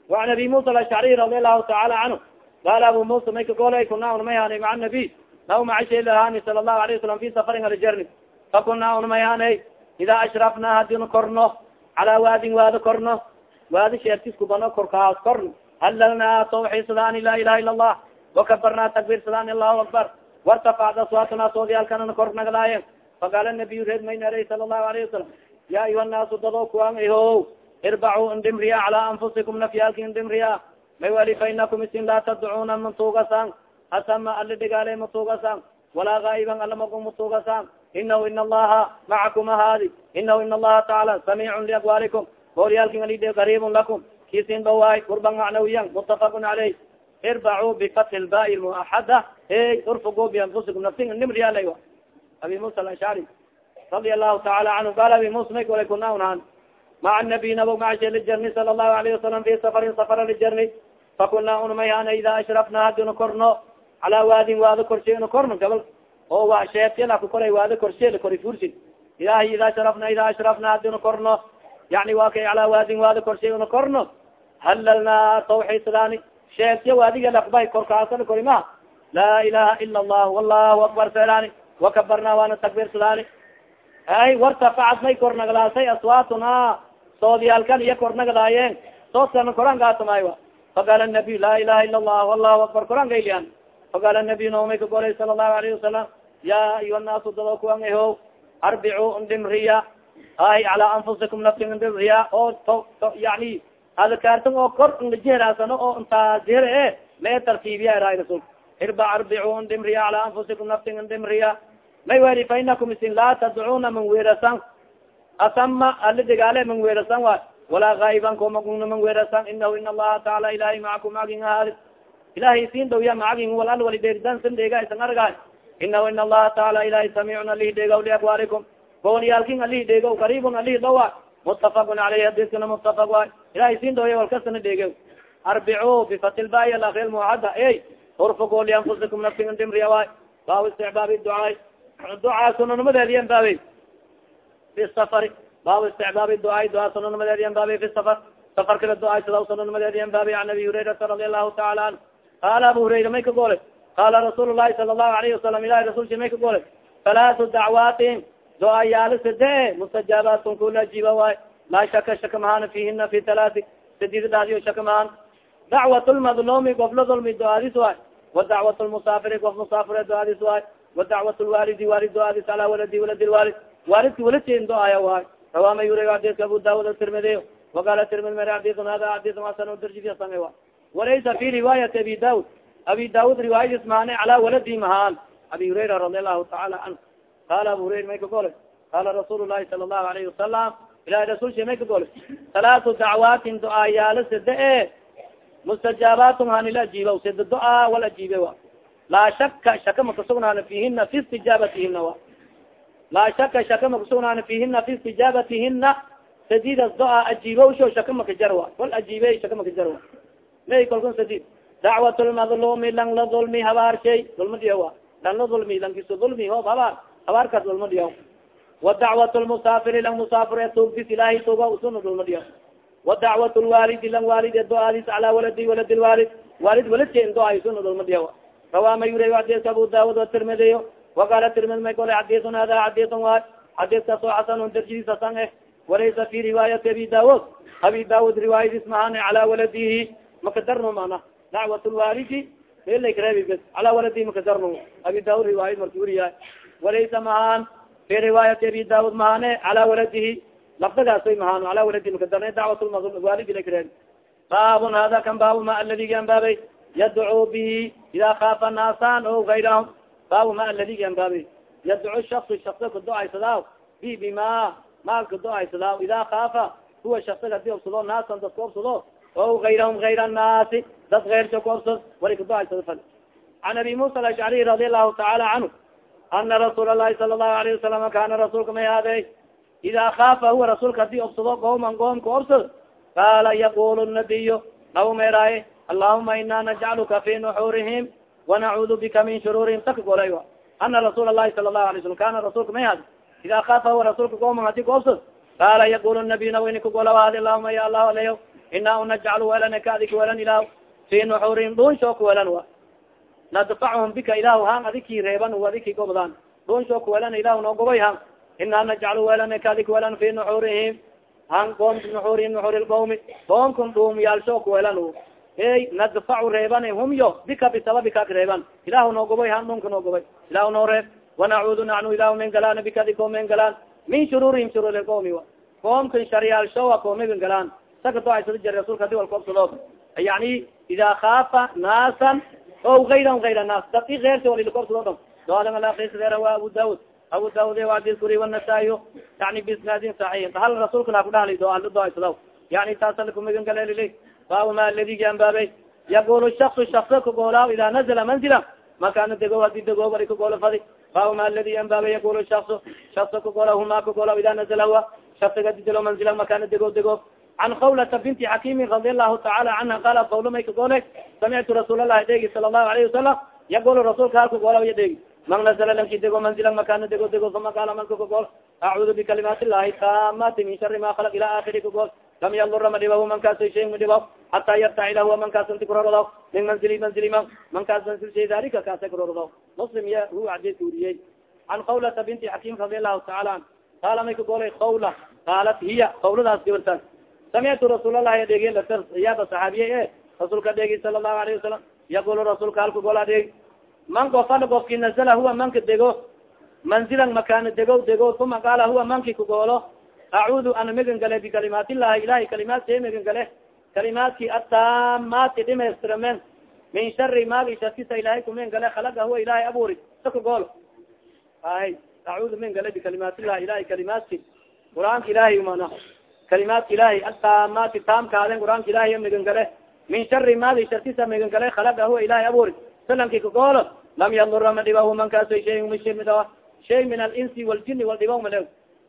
وan abi musa alashcariy radi allahu taala canhu qala abu musa may kagolay kuna una may hanay maca nabiy naw macashelahaani sala الlahu alayه wasalam fi safarin alajarni fakuna una may hanay ida ashrafna hadii na korno calaa waadin waado korno waadi sheertiskubano korkaas korno halalna tawxiidsadaan la ilaha ila allah wakabarna takbirsadaan allahu akbar wartafacda aswaatuna soodiyaalkanana kor nagadaayen faqaala nabiyu reed maynare sala allahu alayhi wasalam ya ayuha naasu dado kuwan iho irbacuu indhimriya calaa anfusikum nafyaalki indhimriya may wali fa inakum isin laa tadcuuna matuugasaan asama ali dhigaale matuugasaan walaa gaa'iban ala magu matuugasaan inahu ina allaha macakum ahaadi inahu ina allaha tacaala samiicun liaqwaalikum gooryaalkin alide qariibun lakum kisin dhawaay kurban macnawiyan mutafaqun caleyh irbacuu bifatxi lbai muaxada hey urfugu bianfusikum nafsin nimriyala abi musa alashcari radia allahu taala canhu qala abi musa may kole kuna unhaan maca nabiy nabo macashe lijarni sala allahu alayhi wasalam fi safarin safara lijarni fakuna unmayhana ida ashrafna hadina korno calaa waadin waado korshe ina korno gabal oo wa sheetyala ku koray waado korshe kori fursi ilahi ida sharafna ida ashrafna hadina korno. Yani wa kay calaa waadin waado korshe ina korno. Halalna tawxiidsadani sheegtiya waadiga lakbay korkaasana korima laa ilaha ila allah wallahu akbar seelani wakabarna waana takbiirsadani ay wartafacad may kor naglaasay aswaatuna soodiyaalkan iyo kor naglaayeen soodkana koran gaatamay faqaala nabiy laa ilaha ila allah wallahu akbar koran gaylian faqaala nabiy naomay kagolay sala allahu alayhi wasalam ya ayuha naasu dado kuwan arbicuu ndimriya ay calaa anfusikum naftin ndimriya oo to to yani adkaartan oo kor njeheraasano oo intaa jehre e mee tartiibiya raay rasulka irba arbicuu ndimriya calaa anfusikum naftin ndimriya may weli fa inakum isin laa tadcuuna man weerasan asama ali digaale man weerasan waay walaa gaa'iban komaguna man weerasan inahu in allaha taala ilahay macakum macagin ahaadi ilahay isin dhowya macagin wal al wali dheegdan sin dheega isan argaay inahu in allaha taala ilahay samicun alihi dheegaw liakwaarikum gooniyaalkin alihi dheegow qaribun alihi dhawa mutafaqun aleyhi hadiskana mutafaq waay ilahay isin dhowya walkasana dheegew arbicu bifatilbay alakil mucada ey urfugo lianfusikum nafsin dimriya waay baaw isticbaabi ducaay ducaa sunanimadeediyan baabey fi safari baabu isticbaabi ducaay ducaa sunanimadeediyan baabey fi safar safar kala ducaay sida sunanimadeediyan baabey an abi hurayrata radi allahu taala anhu. Qaala abu hurayra may ka goolay qaala rasuul lahi sala allahu alayhi wasalam ilahi rasulki may ka goolay halaatu dacwaatin ducaayaali sade mustajaabaatun kula ajiiba waay. Laa shaka shaka mahana fihina fi talaati sadid dhaadiyo shaka mahan dacwat lmadlumi gofla dulmi ducaadis waay. Wadacwat lmusaafiri gof musaafire ducaadis waay wadacwat lwaalidi waalid ducaadis calaa waladi waladi lwaalid waalidki waladin ducaaya waay rawama yura adidka abu daawud tirmidiy waqala tirmidi mer adidun hada adidun hasan darjisame wa walaysa fi riwaayati abi daud abi daud riwaayadis maane calaa waladi mahaan abi hurayra radi allahu taala canhu qala abu hurayra may ka gole qala rasuul lahi sala allahu alayhi wasalam ilahi rasulsha may ka gole salaatu dacwaatin ducaayaalo sade e mustajaabaatun hanila ajiiba sida ducaa wal ajiibe wa laa shaka shaka makasugnaana fihina fi istijaabatihina wa laa shaka shaka makasugnaana fihina fi istijaabatihina sadidas ducaa ajiibowsho shaka makajar wa wal ajiibe shaka makajar wa may kalkun sadid dacwat lmadlumi lang la dulmi habaar shay dulma dhiya wa lang la dulmi lankiso dulmi hoob habaar habaarkaas dulma dhiya wadacwat lmusaafiri lang musaafir tuugdis ilahay tuuga usuna dulma dhiya wadacwat lwaalidi lang waalid do-aadis calaa waladi walad lwaalid waalid waladka in do-ay suna dulma dhiya rawaa ma yura xadiska abu daawud watirmidiy waqala tirmidi may kole xadisun hada xadisun waay xadiskaas oo xasanun darjidiis hasan eh walaysa fi riwaayati abi daawud. Abi daawud riwaayadis mahane calaa waladihi makadarno mana dacwat lwaalidi elakreebi bes calaa waladihi makadarno abi daawud riwaayad marki wuriya walaysa mahaan fi riwaayati abi daawud mahane calaa waladihi lafdagaasoy mahaan calaa waladihi makadarna dacwat lwaalidi lakreebi baabun hada kan baabu ma aladi anbaabay yadcuu bihi ida kaafa naasan o gayrahum baabu ma aladi anbaabay yadcu shaksu shaksa kaducaysadaa bi bima maal kaducaysadaa ida kaafa huwa shaksaga haddii obsado naasan dadka obsado o gayrahum gayr annaasi dad keyrsa ku obsad wali kaducaysada fal can abi musa alashcariy radi allahu taala canhu ana rasuul alahi sala allahu alayhi wasalam kana rasuulka may haade ida kaafa huwa rasuulka haddii obsado qooman qoomka obsad qaala yaqul nabiy naw meeraaye allahuma ina najcaluka fi nuxurihim wanacuudu bika min shuruurihim taka golay ana rasuul alahi sala lahu alay slam kana rasuulka may haade ida kaafa huwa rasuulka qooman haddii ka obsad qaala yaqul nabiy nawayni kagolawaadi allahuma ya allah alayo ina unajcalu welan kaadi kawelan ilah fi nuxurihim dhunsho kawelan wa. Nadfachum bika ilah han adiki reeban adiki gobdaan dhunsho kawelan ilah noo gobay han ina najcalu welan kaadi kawelan fi nuxurihim han qoom nuxurihim nuxuri lqawmi qoomkun dhuumyaalsho kawelan hey nadfacu reeban humyo bika bisababika ka reeban. Ilahu noo gobay han dhunka noo gobay ilahu noo reeb wanacuudu nacnu ilahu men galaan bika adiko men galaan. Min shuruurihim shuruur lqawmi wa. Qoomkan sharyaalshoa koomigan galaan. Saka doaysada jir rasulka hadi walkoobsado yani ida naasan o gayran gayra naas. Dad i eyrsa walilkoobsado dhon doadan alakisadeera wa abu daud abu daud adis kuri wanasaayo yani bisnaadin saxiix hal rasulka laa kudhahlay do ala doaysado yani taasa kumigan galelili baabu ma ladigi anbaabey yaqul shaksu shaksa kagoolaa ida nazla manzila. Makana dego hadi dego bari kagoolo fadi. Baabu ma ladi anbaabey yaqul shaksu shaksa kagoola huma kagoola ida nazla huwa. Shaksaga didilo manzila makana dego dego. Can kawlata binti xakimi radi allahu taala canha qaala kawla may kagoole samictu rasuul allahi dheegi sala allahu alayhi wasalam yaqul rasuulka halka goola ya dheegi man nazla lanki dego manzila makana dego dego uma qaala manka kagool acuudu bikalimaat illahi taamati min shari ma khalaq ila aakiri kagool lam yadura ma dhibahu mankaas shay ma dhibaw hataa yartacila huwa mankaas inti kuroradaw min manzili manzili man. Mankaas manzil shay dalika kaasa kuroradaw muslim ya hu cadis uriyey can kawlata binti xakim radi allahu taala an. Qaala may kagoolay kawla qaalat hiya. Kawladaas gabartaas samictu rasuulalahi adheegi daktar iyada saxaabiye e rasuulka adheegi sala allahu alayhi wasalam yaqulu rasuulka halka gool adheegi man gofana gofki nazala huwa manka dego. Manzilan makana dego dego. Uma qaala huwa manki kagoolo acuudu ana megan gale bikalimaat illahi ilahay kalimaad see megan gale kalimaadki ataamaati dhimaystiramen min shari maagi sharkisa ilahay kumen gale khalaga huwa ilahay abuuri saka gool ay acuudu min gale bikalimaatillahi ilahay kalimaatki qur'aanka ilahay mana kalimaadka ilahay ataamaati taamkaaden qur'aanka ilahay migan gale min shari maagi sharkisa migan gale khalaga huwa ilahay abuuri salanki kagoolo lam yadura madhibahu man kaaso shay mishimidao shay min alinsi waljini waldhibaw malew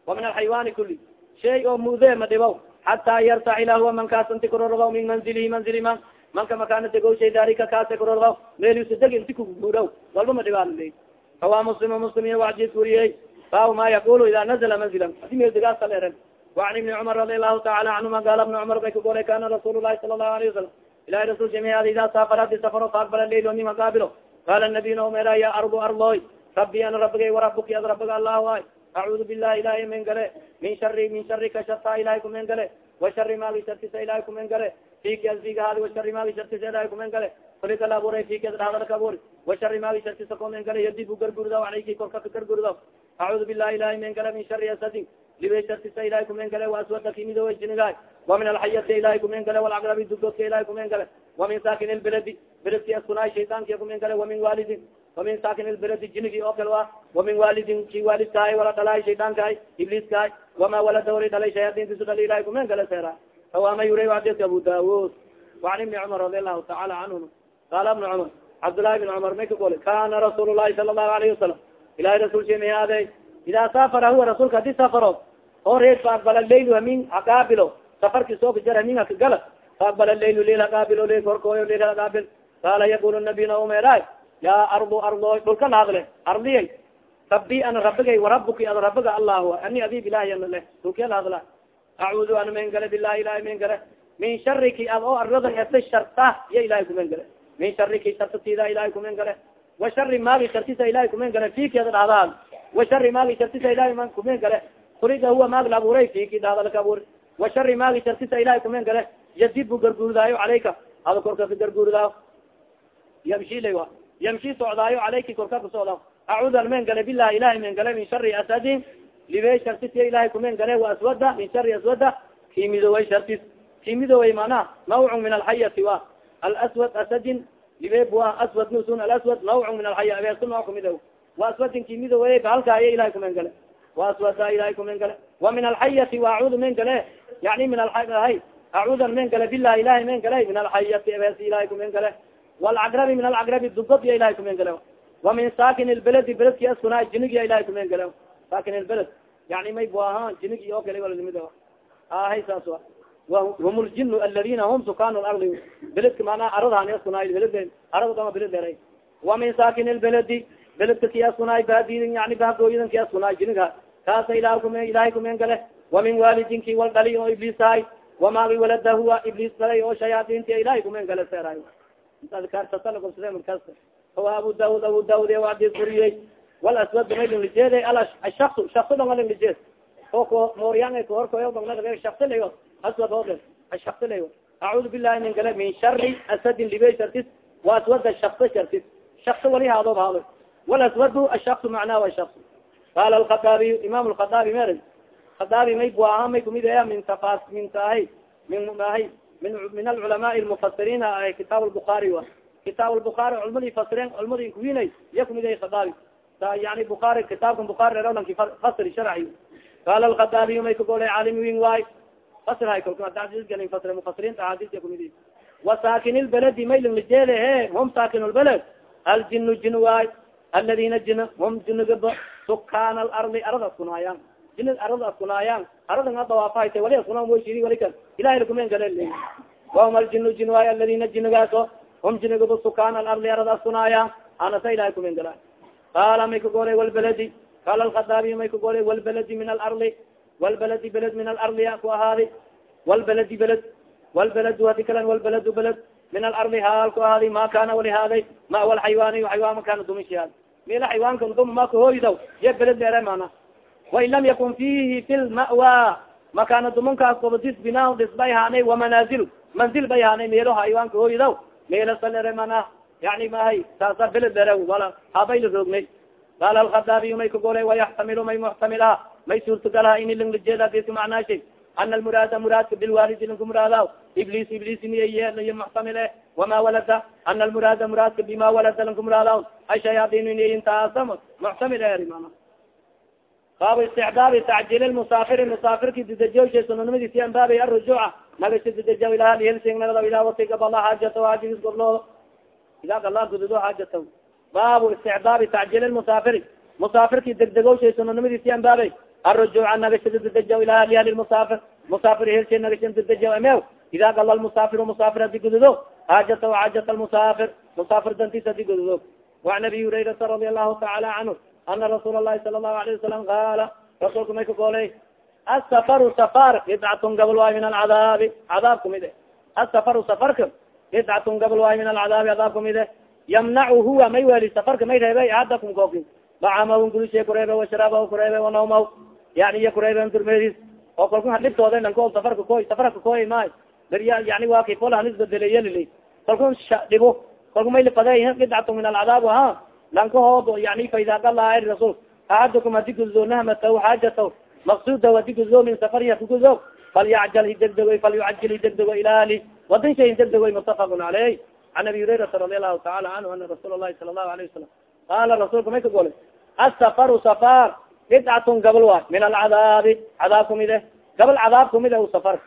wa min alxaywaani kuli shay oo muudee madhibaw xataa yartacila huwa man kaas inti kurorbaw min manzilihi manzili man manka makaanatigooshay dalika kaasa kurorbaw meelusadeg inti kuguuraw walba madhibaanle fawa muslima muslim wajis wuriyey baabu ma yaqulu ida nazla manzilan adi meeldegaasaleeren wacan ibni cumar radi allahu taala canhuma gaala bna cumar bay kagolay kana rasuul lahi sala allahu alayh wasalam ilahi rasul jamiad ida safar hadi safaro faaqbala leilo nima gaabilo qala nabiy naomera ya arbu arloy rabi ana rabigay warabuki ad rabiga allah ay acuudu bilahi ilahi men gale min shari min sharika sharta ilahay kumen gale wa shari maagi shartisa ilahay kumen gale fiki alfiga hadi wa shari maagi shartisa ilahay kumen gale kulika la abuuray fiki adhadalka abuuri wa shari maagi shartisa kumen gale yadibu gargurdaw alayki korka ka gargurdaw acuudu bilahi ilahi men gale min shari asadin liba shartisa ilahay kumen gale waaswada kimidoa jinigaay wa min alxayati ilahay kumen gale walcaqrabi dugodka ilahay kumen gale. Wa min sakin lbeledi beledki askunaay shaydaankiya kumen gale wa min waalidin. Wa min sakin lbeledi jinigi oo kale a wa min waalidin ki waalidkahay wala dhalaay shaydaankahay ibliiskahay wama walada wali dhalay shayaadintisu dhali ilahay kumen gale seera. Awaama yura adiska abu daawud wacan ibni cumar radi allahu tacaala canhum qaala ibna cumar cabdillaahi bin cumar may ka gole kana rasuul llahi sala allahu alayhi wasalam ilahay rasul shemihaaday idaa saafara huwa rasuulka haddii safaro oo reed faaqbala leyl hamin haqaabilo safarki soo kajar hamin hakagala faaqbala leyl lel haqaabilo le korkooyo lel haqaabil qala yaqul nabina umeray ya ardu ardo dhulka lahadle ardiyay rabi ana rabigay warabuki ad rabiga allah ani adib ilahi ana leh dhulkee lahadla acuudu ana men gale bilahi ilahi gale min shariki ad oo arada ese sharta iya ilahay kumen gale min shariki shartatida ilahay kumen gale wa shari maagi shartisa ilahay kumen gale dhahdaal. Wa shari maagi shartisa ilahay kumen gale kuriga huwa maag la abuuray? Fiki dhahdalka abuur wa shari maagi shartisa ilahay kumen gale. Yadibu garguurdaayo calayka. Ada korka ka garguurdaayo yamshi la yamshi socdaayo calayki korka kasocda acuud an men gale bilahi ilahi men gale min shari asadin libe shartisiya ilahay kumen gale wa aswada min shari aswada ki midoway shartis. Ki midoway mana nawcun min alxayati wa alaswad asadin libe bua aswad nusun alaswad nawcun min alxaya abeesu noo kumidow wa aswadin ki midoway bahalkaayo ilahay kumen gale wa aswada ilahay kumen gale wa min alxayati wa acuud men gale yani min alhay acuudan men gale bilahi ilahi men gale min alxayati abeesi ilahay kumen gale walcaqrabi min alcaqrabi dugod ya ilahay kumen gale wa min sakin lbeledi beledki askuna jinig ya ilahay kumen gale sakin lbeled yani may bu ahaan jinigi oo kale walanimid ahay saas a hum ljin aladina hum sukan lardi beledka manaa aradhan askuna beled arad dama beled dera wa min sakin lbeledi beledka ki askuna baadidin yani bahagooyadan ki askuna jiniga kaasa ilah kume ilahay kumen gale. Wa min walidin ki wal dhali oo ibliis tahay wamaagi walada huwa ibliis dhalay oo shayaadinti ilahay kumen gale seeray adkaartasalagobsade markaas awa abu daud abu daud adis uriyey walaswad malinlijeed ashaks shakso dhonga linlijeed o ko mooryan kahorkoyo dhonga shaksi layo aswad oo dhen ashaksi layo acuudu bilahi min gale min shari asadin libe shartis wa aswada shaksa shartis. Shakso wali haado walaswadu ashaksu macnaha ashaks qala alkhadaabiy imam lkhadaabi mer khadaabi may bu aha may kumid eya min tafas min tahay min mahay min alculamaai lmufasiriin kitaab lbukaari a kitaab lbukaari culmadii fasireen culmadii kuwinay iya kumida khadaabi yani bukaari kitaabka bukaari rerolanki fasiri sharci qala alkhadaabiy may kagolay caalim win waay fasirhay kolkaadisgalin fasire mufasiriinta axaadiiska kumidi wa saakin lbeledi maylin lijeede hum saakin lbeled aljinu jin waay aladina jin hum jinigaba sukaan alardi arad askunaayaan jini arad askunaayaan aradan adawaafahat wali askuna moshiri wali kan ilahay lakumen gale wahum aljinu jin waay aladina jinigaaso hum jinigaba sukaan alardi arad askunaayaan anasa ilahay kumen gala qaala may kagolay walbeledi qala alkhadaabiy may kagolay walbeledi min alardi walbeledi beled min alardi ku ahaadi. Walbeledi beled. Walbeledu hadi kalan walbeledu beled. Min alardi haal ku ahaadi. Ma kana wali ma wal xaywaani xaywaan makana dumishihaad mila xaywaanka dum ma kahooydaw ye beled dheere mana. Wain lam yakun fihi fi lmawa makana dumunkaas kobadis binaa dhisbay haanay wamanaazilu manzil bay haanay meelo xaywaanka hooydaw meelo salere mana. Yani mahay taasa beled dheere wala habayla roognay qala alkhadaabiy may kagolay wayaxtamilu may muxtamil ah may suurtagalaha ini linglijeed adiska macnaashay ana almuraada muraadka bilwaalidi linku muraadaw ibliis ibliis niy muxtamile wama walada ana almuraada muraadka bima walada lanka muraada ay shayaadin taasa muctamid eri mana baabu isticdaabi tacjiil musaafiri musaafirki didajiya sunanimadiisi anbaabay arujuuca nagasha didajiya ilaha lihelsingnagada ila watiga bala xaajata haajigis gobloodo ida gala gududo xaajata baabu isticdaabi tacjiil musaafiri musaafirki degdegowshay sunanimadiisi anbaabay arujuuca nagasha didajiya ilaha lihali musaafir helshay nagasha didajiya emew ida gala musaafiru musaafir hadi gududo xaajata xaajata musaafir musaafir dantiis hadi gududo waan abi hurayrata radi allahu taala canhu ana rasuul lahi sala lahu alayه wasalam qaala rasuulka may ka goolay asafaru safar bidcatun gabal waay min alcadaabi cadaab kumid e asafaru safarka bidcatun gabal waay min alcadaabi cadaab kumid e yamnacu huwa may weli safarka may reebey ahadakum kooki bacamahu gulishe kureebe washaraabahu kureebe wanawmahu yani iya kureebe durmeedis oo kalku hadhibtooda lanko safarka koy safarka koy maay berya yani waa kayfola hanisbadeleyalili kalku dhibo kalku may lifade bidcatun min alcadaab ha? Lankahoob yani faidagalaha rasul. Axadukum hadi gudo nahmataw xaajataw maqsuda hadi gudo min safariya kagudo falyacjal hidegdegoy falyucajil hidegdego ilaali wadin shay hidegdegoy mutafaqun caleyh an abi hurairata radi allahu taala canhu ana rasuul lahi sala allahu alayه wasalam qaala rasulka may ka golay asafaru safar. Bidcatun gabal waay min alcadaabi cadaab kumid eh gabal cadaab kumid eh safarka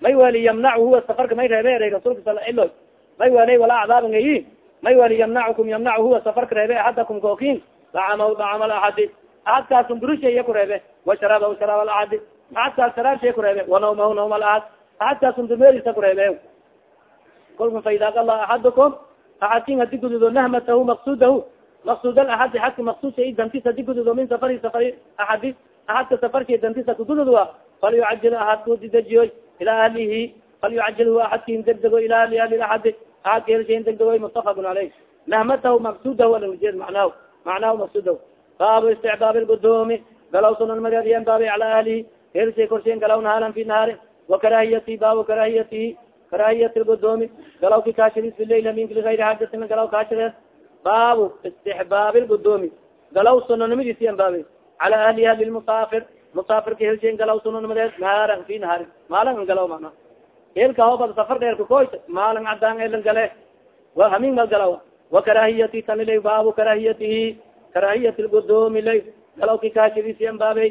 may weli yamnacu huwa safarka may reebe eray rasulka sal ilo may weli walaa cadaaban ayi may wali ymnacukum yamnacu huwa safarka reebe axadakum kookin dacama dacama laadi aadkaasun burusheya ku reebe washaraba sharaab laadi aadkaas sharaabshe ku reebe wanawmahu nawma laad aadkaasun dumeerisa ku reebe kolka faidagala axadukum aadkin hadi gududo nahmatahu maqsudahu maqsud aadi adka maqsudsa dantis hadi gududo min safari safari aadi aadka safarka dantisa kugududwa falyucajil aadku didajiyoy ilaa ahlihi falyucajil huwa aadkin degdego ila ahli ahli aadi aadka helshayn degdego mutafaqun caleyh nahmatahu maqsudahu alajeed macnahu macnahu maqsudahu baabu isticbaab lgudoomi galaw sunan mariadiyan baabi cala ahlihi helshay korshayn galaw nahaaran fi nahaari wakarahiyati baabu karahiyatihi karahiyat lgudoomi galaw ki kaashiris bilail minka ligayri xaajatin galaw kaashireed baabu istixbaab lgudoomi galaw sunanimadiisiyan baabi cala ahli ahli lmusaafir musaafirka helshayn galaw sunanimadeed nahaaran fi nahaari maalan galaw mana elka hoobad safar dheerka koyta maalan cadaan elan gale wa hamin mal galaw wakarahiyati tanilay baabu karahiyatihi karahiyat lgudoomi lay galaw ki kaashidisiyan baabey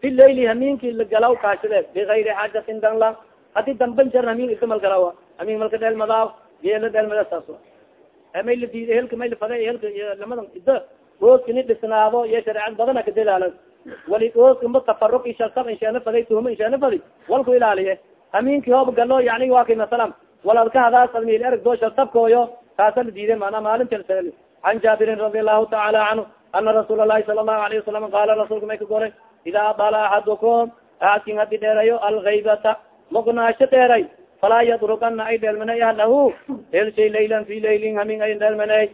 fi laili haminki galaw kaashide bigayri xaajatin danla hadi damban jar hamin isamal galaw hamin malka dheelmadaa yeela dheelmada saas may la diiday helka may lafade helka lamadan ida ooskini dhisnaado iyo shareecad badana kadalaala wali ooskama tafaruk isasab inshaana faday tuhuma inshaana fadi walku ilaaliye. Haminki hoob galo yani waa kay masalan. Walalka hadaas admil erg doo la diiday mana maalinta an jaabirin radi allahu taala canhu ana rasuul lahi sala allahu alayه wasalam qaala rasulka may ka goray idaa dala axadukum aadkin hadi dheerayo algaybata mugnaasho dheeray falaa yadrukana ay dheelmanay ahlahu helshay laylan fi laylin hamin ay dheelmanay.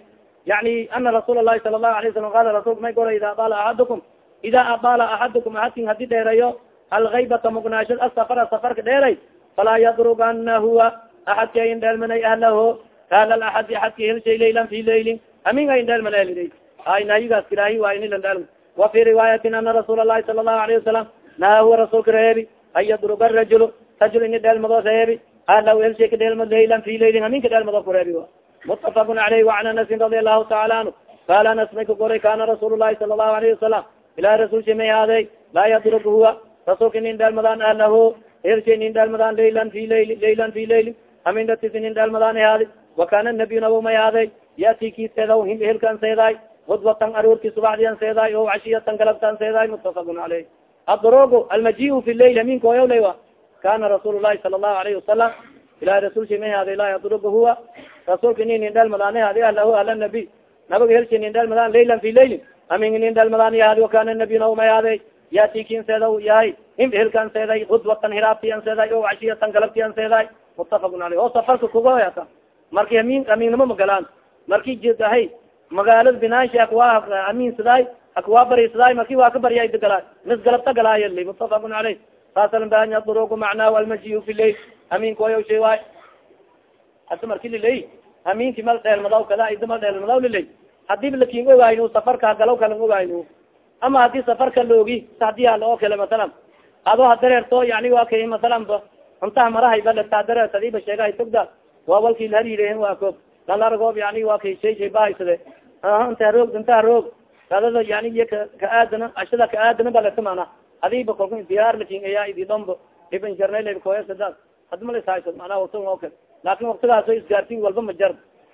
Yani ana rasuul lahi sala allahu alayه wasalam qala rasulka may goray ida dala axadukum ida adala axadukum aadkin hadi dheerayo algaybata mugnaasho asafara safarka dheeray falaa yadrugana huwa axadki ayn dheelmanay ahlahu ahla axadi axadki helshay laylan fi laylin hamin ayn dheelmanay ay nahyigaas kiraahi waa inilan dheel wa fi riwaayatin ana rasuul lahi sala allahu alayه wasalam naha huwa rasuulka reebi an yadruga rajul rajul ini dheelmado reebi ahlahu helshay ka dheelmad laylan fi laylin haminka dheelmado ku reebi mutafaqun caleyh waan anasin radi allahu taala anhu qaala anas may ka goray kana rasuul lahi sala allahu alayhi wasalam ilahi rasulsha may haadey laa yadrug huwa rasuulka inin dheelmadaan ahlahu helshay inin dheelmadaan laylan fi layli laylan fi layli hamin datis inin dheelmadaan haadi wakana nabiy nabo may haaday yati hin helkan seedaay udwatan aroorki subaxdian seedaay o cashiyatan galabtan seedaay mutafaqun caleyh adrogo almajiu fi lail haminkoyawlay kana rasuul lahi sala allahu alayhi wasalam ilahi rasulsha may haaday laa yadrugu huwa rasuulka inin nin dheelmadaan haadi ahlahu ahla nabiy nabaga helsha nin dheelmadaan laylan fi laylin hamin inin dheelmadaan yahaadi wakana nabiy nabo may haaday yati kin seedaw yahay him helkan seeday udwatan hiraabtian seeday o cashiyatan galabtian seeday mutafaqun caleyh oo safarka kugoyata marki hamin aminnimo magalaan marki jidahay magaalada binaashi akwa aminsadaay akwa barisaday marki waa ka barya dagala mis galabta galaayali mutafaqun caleyh saasalbanya durugu macnaahu almajiu fi lail aminkoya shay waay hada marki lilay aminki mal dheelmadaw kada ida mal dheelmadaw lilay haddii laakiin ogaynu safarka galaw kalan ogaynu ama haddii safarka loogi haddii ala oo kale masalan ado hadareerto yani waa kay masalan ba cuntaha marahay balata dareert adiba sheegahay togda waa walki lahariirehen waa ko dalaragoob yani waa kay shay shay bahaysade. Inta roog inta roog kadada yani iyo ka aadana ashada ka aadana baleta mana adiba kalku diyaar laakiin ayaa idi dhombo iban jarnayla koyasadaas hadi ma lishayso manaa waktiga oo kale. Laakin waktigaaso isgaartin walba ma jar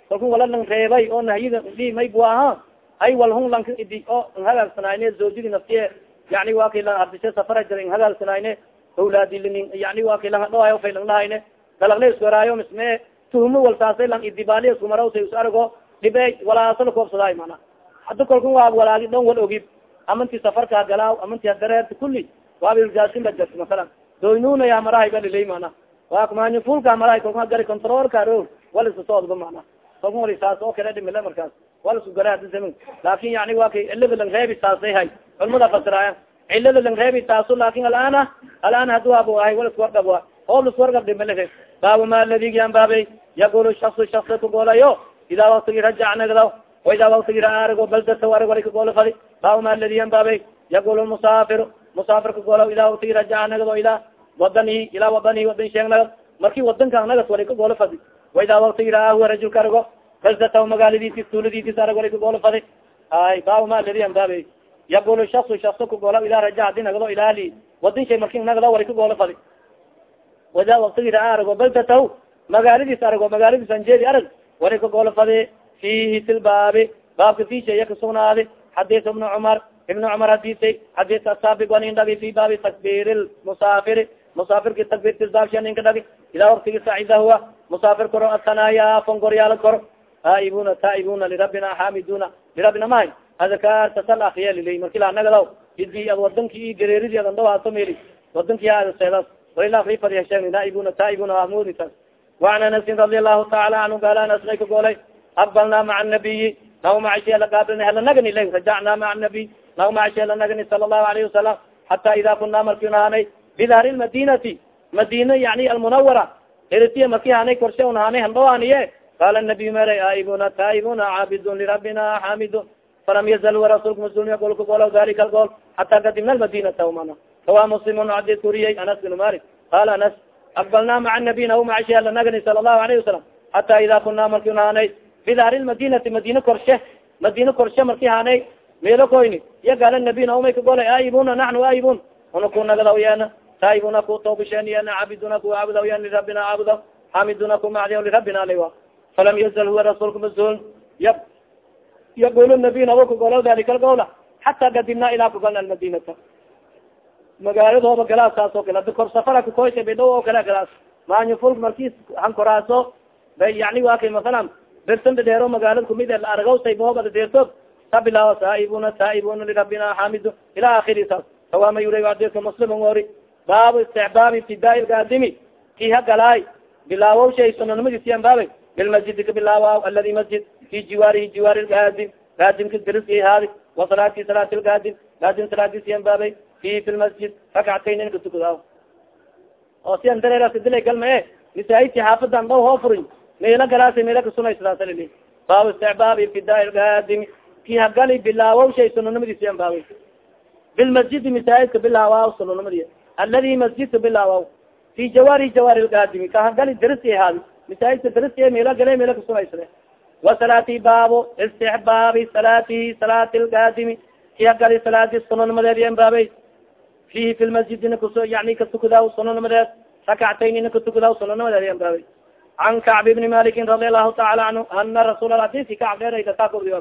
kalku wala lang reebay oo nahyida di may bu aha ay wal hun lanka idi oo nhagaalsanayne zawjidi naftiye yani waa kay lang hadishe safara jira nhagaalsanayne awlaadi linin yani waa kay lang hadhaayo fay lang lahayne dalakle iswaraayo misme tuhumo walsaasay lang idibaaliya iskumaraw is arago dhibe walaasala koobsadaay mana. Hada kalku waa walaagi dhon wal ogib. Amanti safarka galaaw amanti hadareerta kuli waaba ilgaasin ba jarta masalan. Doynunaya marahay ba lilay mana. Waa kumanyafulka marahay kalku gari controlka ro wal iska soodba mana wali saas oo kale dhimile markaas. Wal isku gara hada zaman laakin yani waa kay cilada lang reebi saasay hay. Culmada fasiraaya cilada lang reebi taaso laakin alaana alaana hadu abo ahay wal iswargab wa oo iswargab dhimile baaba ma ladigi baabay. Yaqul shaksu shaksa kagolayo idaa waktigi rajac nagdaw o idaa waktigi raargo baldata arg wali kagola fadi. Baaba ma ladi baabay. Yaqul musaafiru. Musaafir kagolaw idaa waktigi rajac nagdo ilaa wadanihi ilaa wadanihi wadan sheeg nagad marki wadanka nagas wali kagola fadi wa idaa waktigi raahuwa rajulka argo baldata magaaladiisi tuuladiitis arg wali kagola fadi ay baaba ma ladi baabay yaqul shaksu shaksa kagolaw idaa rajac di nagdo ilaali wadan shay marki nagdo wali kagola fadi waidaa waktigi raa argo magaaladiis argo magaaladiis anjeedi arag wali kagola fadi fihi tilbaabi baabka fisheya kasugnaadi xadiis ibna cumar ibna cumar hadisay xadiis asaabi anin dhagi fi baabi takbir musaafiri musaafirki takbirtis baabsha ninka dhagi ilaa waktigi sacida huwa musaafir koro asanaya fongoryaala koro aaibuna taaibuna lirabina xaamiduna lirabina mahay adakaar tasal akriya lilay marki laanagadaw idi ad wadanki i gareeridi adan dhawaato meli wadanki aseedas walila akri fadiya sheegni naaibuna taaibuna amuditaas وan anasin radi alahu taala anhu gaal anas may ka golay aqbalna maca nabiyi naw macashi ala qaabilna hala nagani la rajacna maca nabiy naw macashi ala nagani sala allahu alayhi wasalam hata ida kuna marki nahanay bidahri lmadinati madina yani almunawara eritiya marki hanay korshe un hanay handhawaaniye qala nabiy meray aaibuna taaibuna caabidun lirabina xamidun falam yazal rasulka muslimiya golka golaw dalika algol hata kadimna almadinata mana kawa muslimun adis kuriyay anas bin malik. Qala anas aqbalna maca nabiy naw macashi ala nagani sala allahu alayhi wasalam hata ida kuna marki nahanay bidahri lmadinati madina korshe madina korshe marki hanay meelo koyni iya gaala nabiy naumay kagolay aaibuna naxnu aaibun una ku nagadaw yeena taaibuna ku toobisheen yeena caabiduna ku caabudaw yen lirabina caabudaw xamiduna ku macdiyaw lirabina aliwa falam yazal huwa rasuulka masul yab yaqul nabiy nawo kagolaw dalika algawla xata kadibna ilaa kugalna almadinata. Magaaladooba galaas saas oo kale ada kor safara kakoysa baydhaw oo kale galaas maanyafulk markis hankoraaso bay yani waa kay masalan bersan dhadheero magaalada kumid la argawsay boobada deertood. Ta bilaawa saaibuna taaibuna lirabina xamidu ila akiri saas. Sawama yura adika muslim ori baabu istixbaabi ibtidaa gaadimi ki ha galaay bilaawow shay sunanimadiisiyan baabay. Bilmasjidi ka bilaawa aladi masjid fi jiwaarihi jiwaari lgaadim gaadimka dariski haadi wa salaati salaati lgaadim gaadim salaadisiyan baabay fi fi lmasjid rakactayn inka tukadaa oo sian dareerasidila galma e misaahidki xaafadan dhaw hoo furin. Meela galaasa meela kasunaysadaasalili baabu istixbaabi ibtidaa gaadimi ki hagali bilaawow shay sunanimadiisiyan baabay. Bilmasjidi masaajidka bilaawa sunanimadi aladi masjidka bilaawa fi jawaari jawaari lgaadimi ka hagali darisi haadi masaajidka darisi meela gale meela kasunaysade wa salaati baabu istixbaabi salaati salaati lgaadimi ki hagali salaadi sunanimadeed baabay fihi fi lmasjidina kus yani katukudaa sunanimadeed rakactaynina katukudaa sunanimadeed baabay can kacb ibni malikin radi allahu taala canhu ana rasuul adisi kacb dheeraydatakodi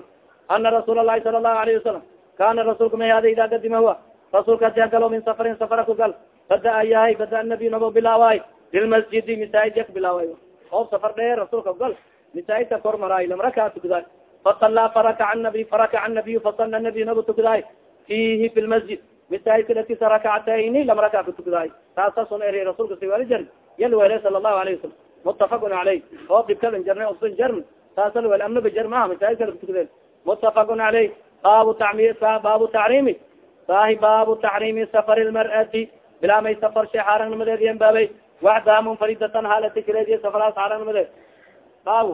ana rasuul alahi sala allahu alayhi wasalam kana rasulka may hada ida kadima huwa rasulka adi galo min safarin safara ku gal bada yahay bada nabiy nabo bilaawaay bilmasjidi masaajid yak bilaaway oo safar dheer rasulka gal masaajidka kor maraay lamraka tukudaay fasala farakaca nabiy farakaca nabiy fasala nabiy nabo tukudaay fihi fi lmasjid masaajidka datisa rakacatayni lamraka ka tukudaay taasason eri rasulka siwali jar yal wele sala allahu alayhi wasalam mutafaqun caleyh oo dhibkalan jarna usan jarn taasal wel amnaba jar maha masaajidka katukudeen mutafaqun caleyh baabu tami baabu tacriimi sahi baabu tacriimi safar lmar'ati bilaamay safar shay xaarangnimadeed baabay waxdaa munfaridatan halatikireediy safaraas xaarangnimadeed baabu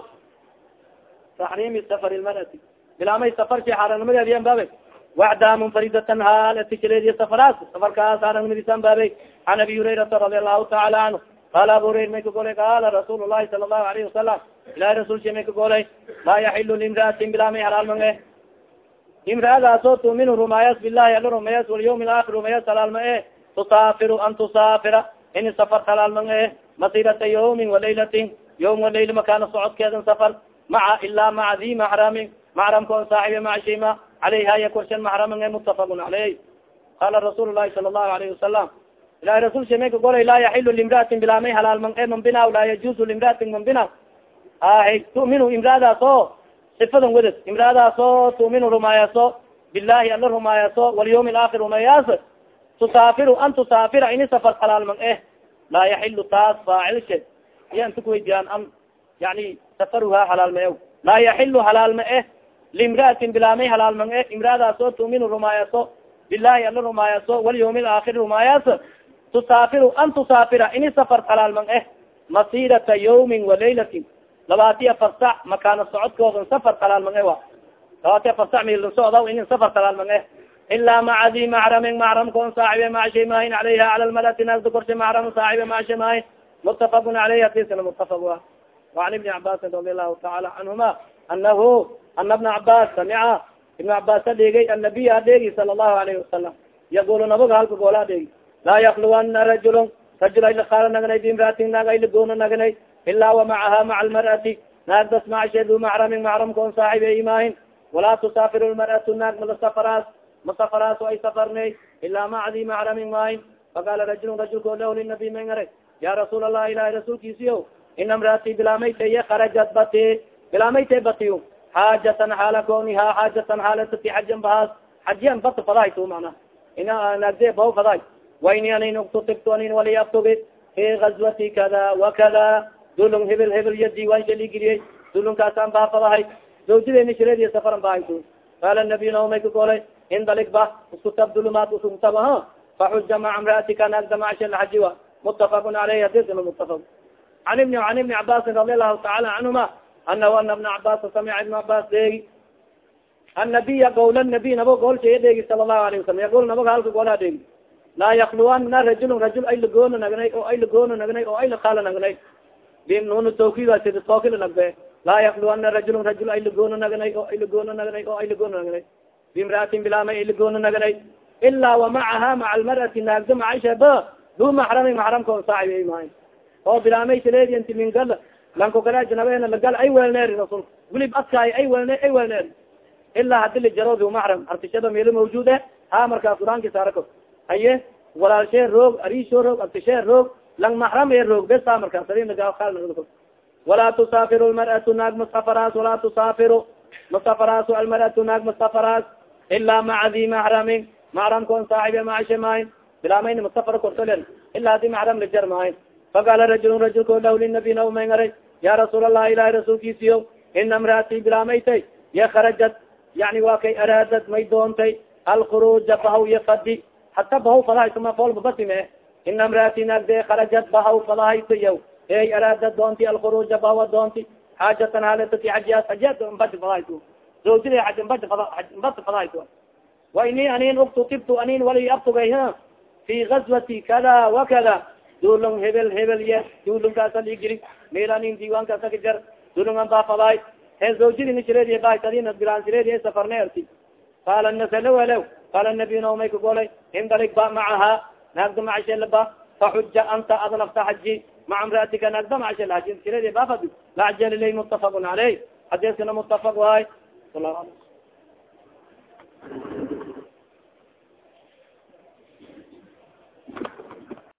tacriimi safar lmar'ati bilaamay safar shay xaarangnimadeed baabay waxdaa munfaridatan halatikireediy safaraas safarkaas xaarangnimadisaan baabay can abi hurayrata radi allahu taala canhu qala abu hurayr may ka golay qala rasuul lahi sala allahu alayhi wasalam ilahi rasulsha may ka golay laa yaxilu limraatin bilaa may halaalman eh imraadaasoo tuuminu rumaayas bilahi ala rumayas walyawm alaakhir rumayas halaalma e tusaafiru an tusaafira ini safar halaalman e masirata yawmin walaylatin yawm walayl makaana socodkeedan safar maca ilaa maca di maxramin maxramkoon saaxibe maca shima calayha ya korshan maxraman e mutafaqun caleyh qala rasuul lahi sala allahu alayhi wasalam ilahi rasul sha may ka golay laa yaxilu limraatin bilaa may halaalman e mambinaw laa yajuzu limraatin mambinaw ahy tu'minu imraadaas sifadan weded imraadaas o tu'minu rumaayaso bilahi ala rumaayaso walyawm alaakhir rumayaas tusaafiru an tusaafira ini safar halaalman eh laa yaxilu taas faacilshe iya inta kuweydiyaan an yani safaruha halaalma ew laa yaxilu halaalma eh limraatin bilaamay halaalman eh imraadaas o tu'minu rumaayaso bilahi ala rumaayaso walyawm alaakhir rumaayaas tusaafiru an tusaafira ini safar halaalman eh masirata yawmin walaylatin labaati afar sac makaana socodkoodan safar halaalman e wa labaati afar sac milin socdaw inin safar halaalman eh ilaa maca di maxramin maxramkoon saaxibe maca shay maahin calayha cala lmalati naasda korshe maxram saaxibe maca shay maahin mutafaqun caleyh hadisna mutafaq wa وan ibni cabaasin radi allahu taala canhuma anahu ana bna cabas samica ibn cabas adheegay annabiy adheegi sala allahu alayhi wasalam yaqulu nabaga halka goola adheegi laa yakluwana rajulun rajul ayla kaala naganay biimraatin naag ayla goona naganay ilaa wamacaha maca almar'ati naag das macashe du maxramin maxramkoon saaxibe imaahin walaa tusaafir lmar'atu naag malasafaraas masafaraas ay safarnay ilaa macdi maxramin maahin faqala rajulun rajulko lah linabi mangare ya rasuul allah ilahi rasuulkiisiyo ina mraati bilaamaytay karajat bati bilaamaytay batiyo xaajatan xaala koniha xaajatan xaalatati xajan bahaas xajiyan bata fadahay tu mana ina naagde baw faday wayni anin uktutibtu anin wali abtugi fi gazwati kada wakada dulung hebel hebel iyo diiwaan shaligiliyey dulunkaasaan baa fadahay zawjadeni shireediy safaran bahay tu qaala nabiy naomay ka golay indalik ba isku tab dulumaat usugtaba ha? Faxuja maca imraatika naagda macshalaxaji wa mutafaqun aleyh hadisna mutafaq an ibni an ibni cabaasin radi allahu taala canhuma anahu ana bna cabas samica ibn cabas deegi annabiya gawla nabiy nabo goolshay deegi sala allahu alayh wasalam yagol nabaga halka goola deegi laa yakluwana rajulun rajul ay lagoona nagnay oo ay lagoona nagnay oo ay lakaala nagnay bimnun tawkiida sida tookila nagbe. Laa yakluwana rajulun rajul ay lagoona nagnay oo ay lagoona nagnay oo ay lagoona nagnay. Bimraatin bilaamay ay lagoona nagnay. Ilaa wamacaha maca almar'ati naagdo macashaba du maxrami maxramkoon saaxib mahay. Oo bilaamay sileedianti mingal lanko kale janabeena lagal ay welneeri rasulka wilib askaay ay welne ay welneeri ilaa hadi lijaro du maxram artishada meelo mawjuude ha markaas quraanki saarako. Haye walaalshee roog arisho roog artishee roog lang maxram e roog besa markaas walaa tusaafiru lmar'atu naag masafaraas walaa tusaafiru masafaraas almar'atu naag masafaraas ilaa maca di maxramin maxramkoon saaxibe maashe maahin bilaamayn masafar kortolen ilaa di maxram lajar maahin faqaala rajulun rajulko lah linabi naumangara ya rasuul allah ilahi rasuulkiisiyo ina imraati bilaamaytay ya kharajat yani waa kay araadad may doontay alkhuruja bahaw iyo fadi hata bahaw fadahaysuma foolba basime ina imraati naagde kharajat bahaw fadahaysayaw ey araadad doonti alkhuruja bahawa doonti xaajatan halatati xajiyaas fadahayso zawjada aj badi badi fadahayso wa ini anin uktutibtu anin wali abtugay fi gazwati kada wakada dulong hebel hebel ye dulungkaasa ligiri melanin diiwaankaasa kajar dulungan baa fadaay he zawjadini sireediy baitadina bilaan sireediy safarne arti qaala nasalo welew qaala nabiy naomay ka golay indalik ba macaha naagda macshelaba faxuja anta ad nafta xaji maca mraatika naagda macshelaitirabafad lajelilay mutafaq caleyh xadiiskana mutafaq waay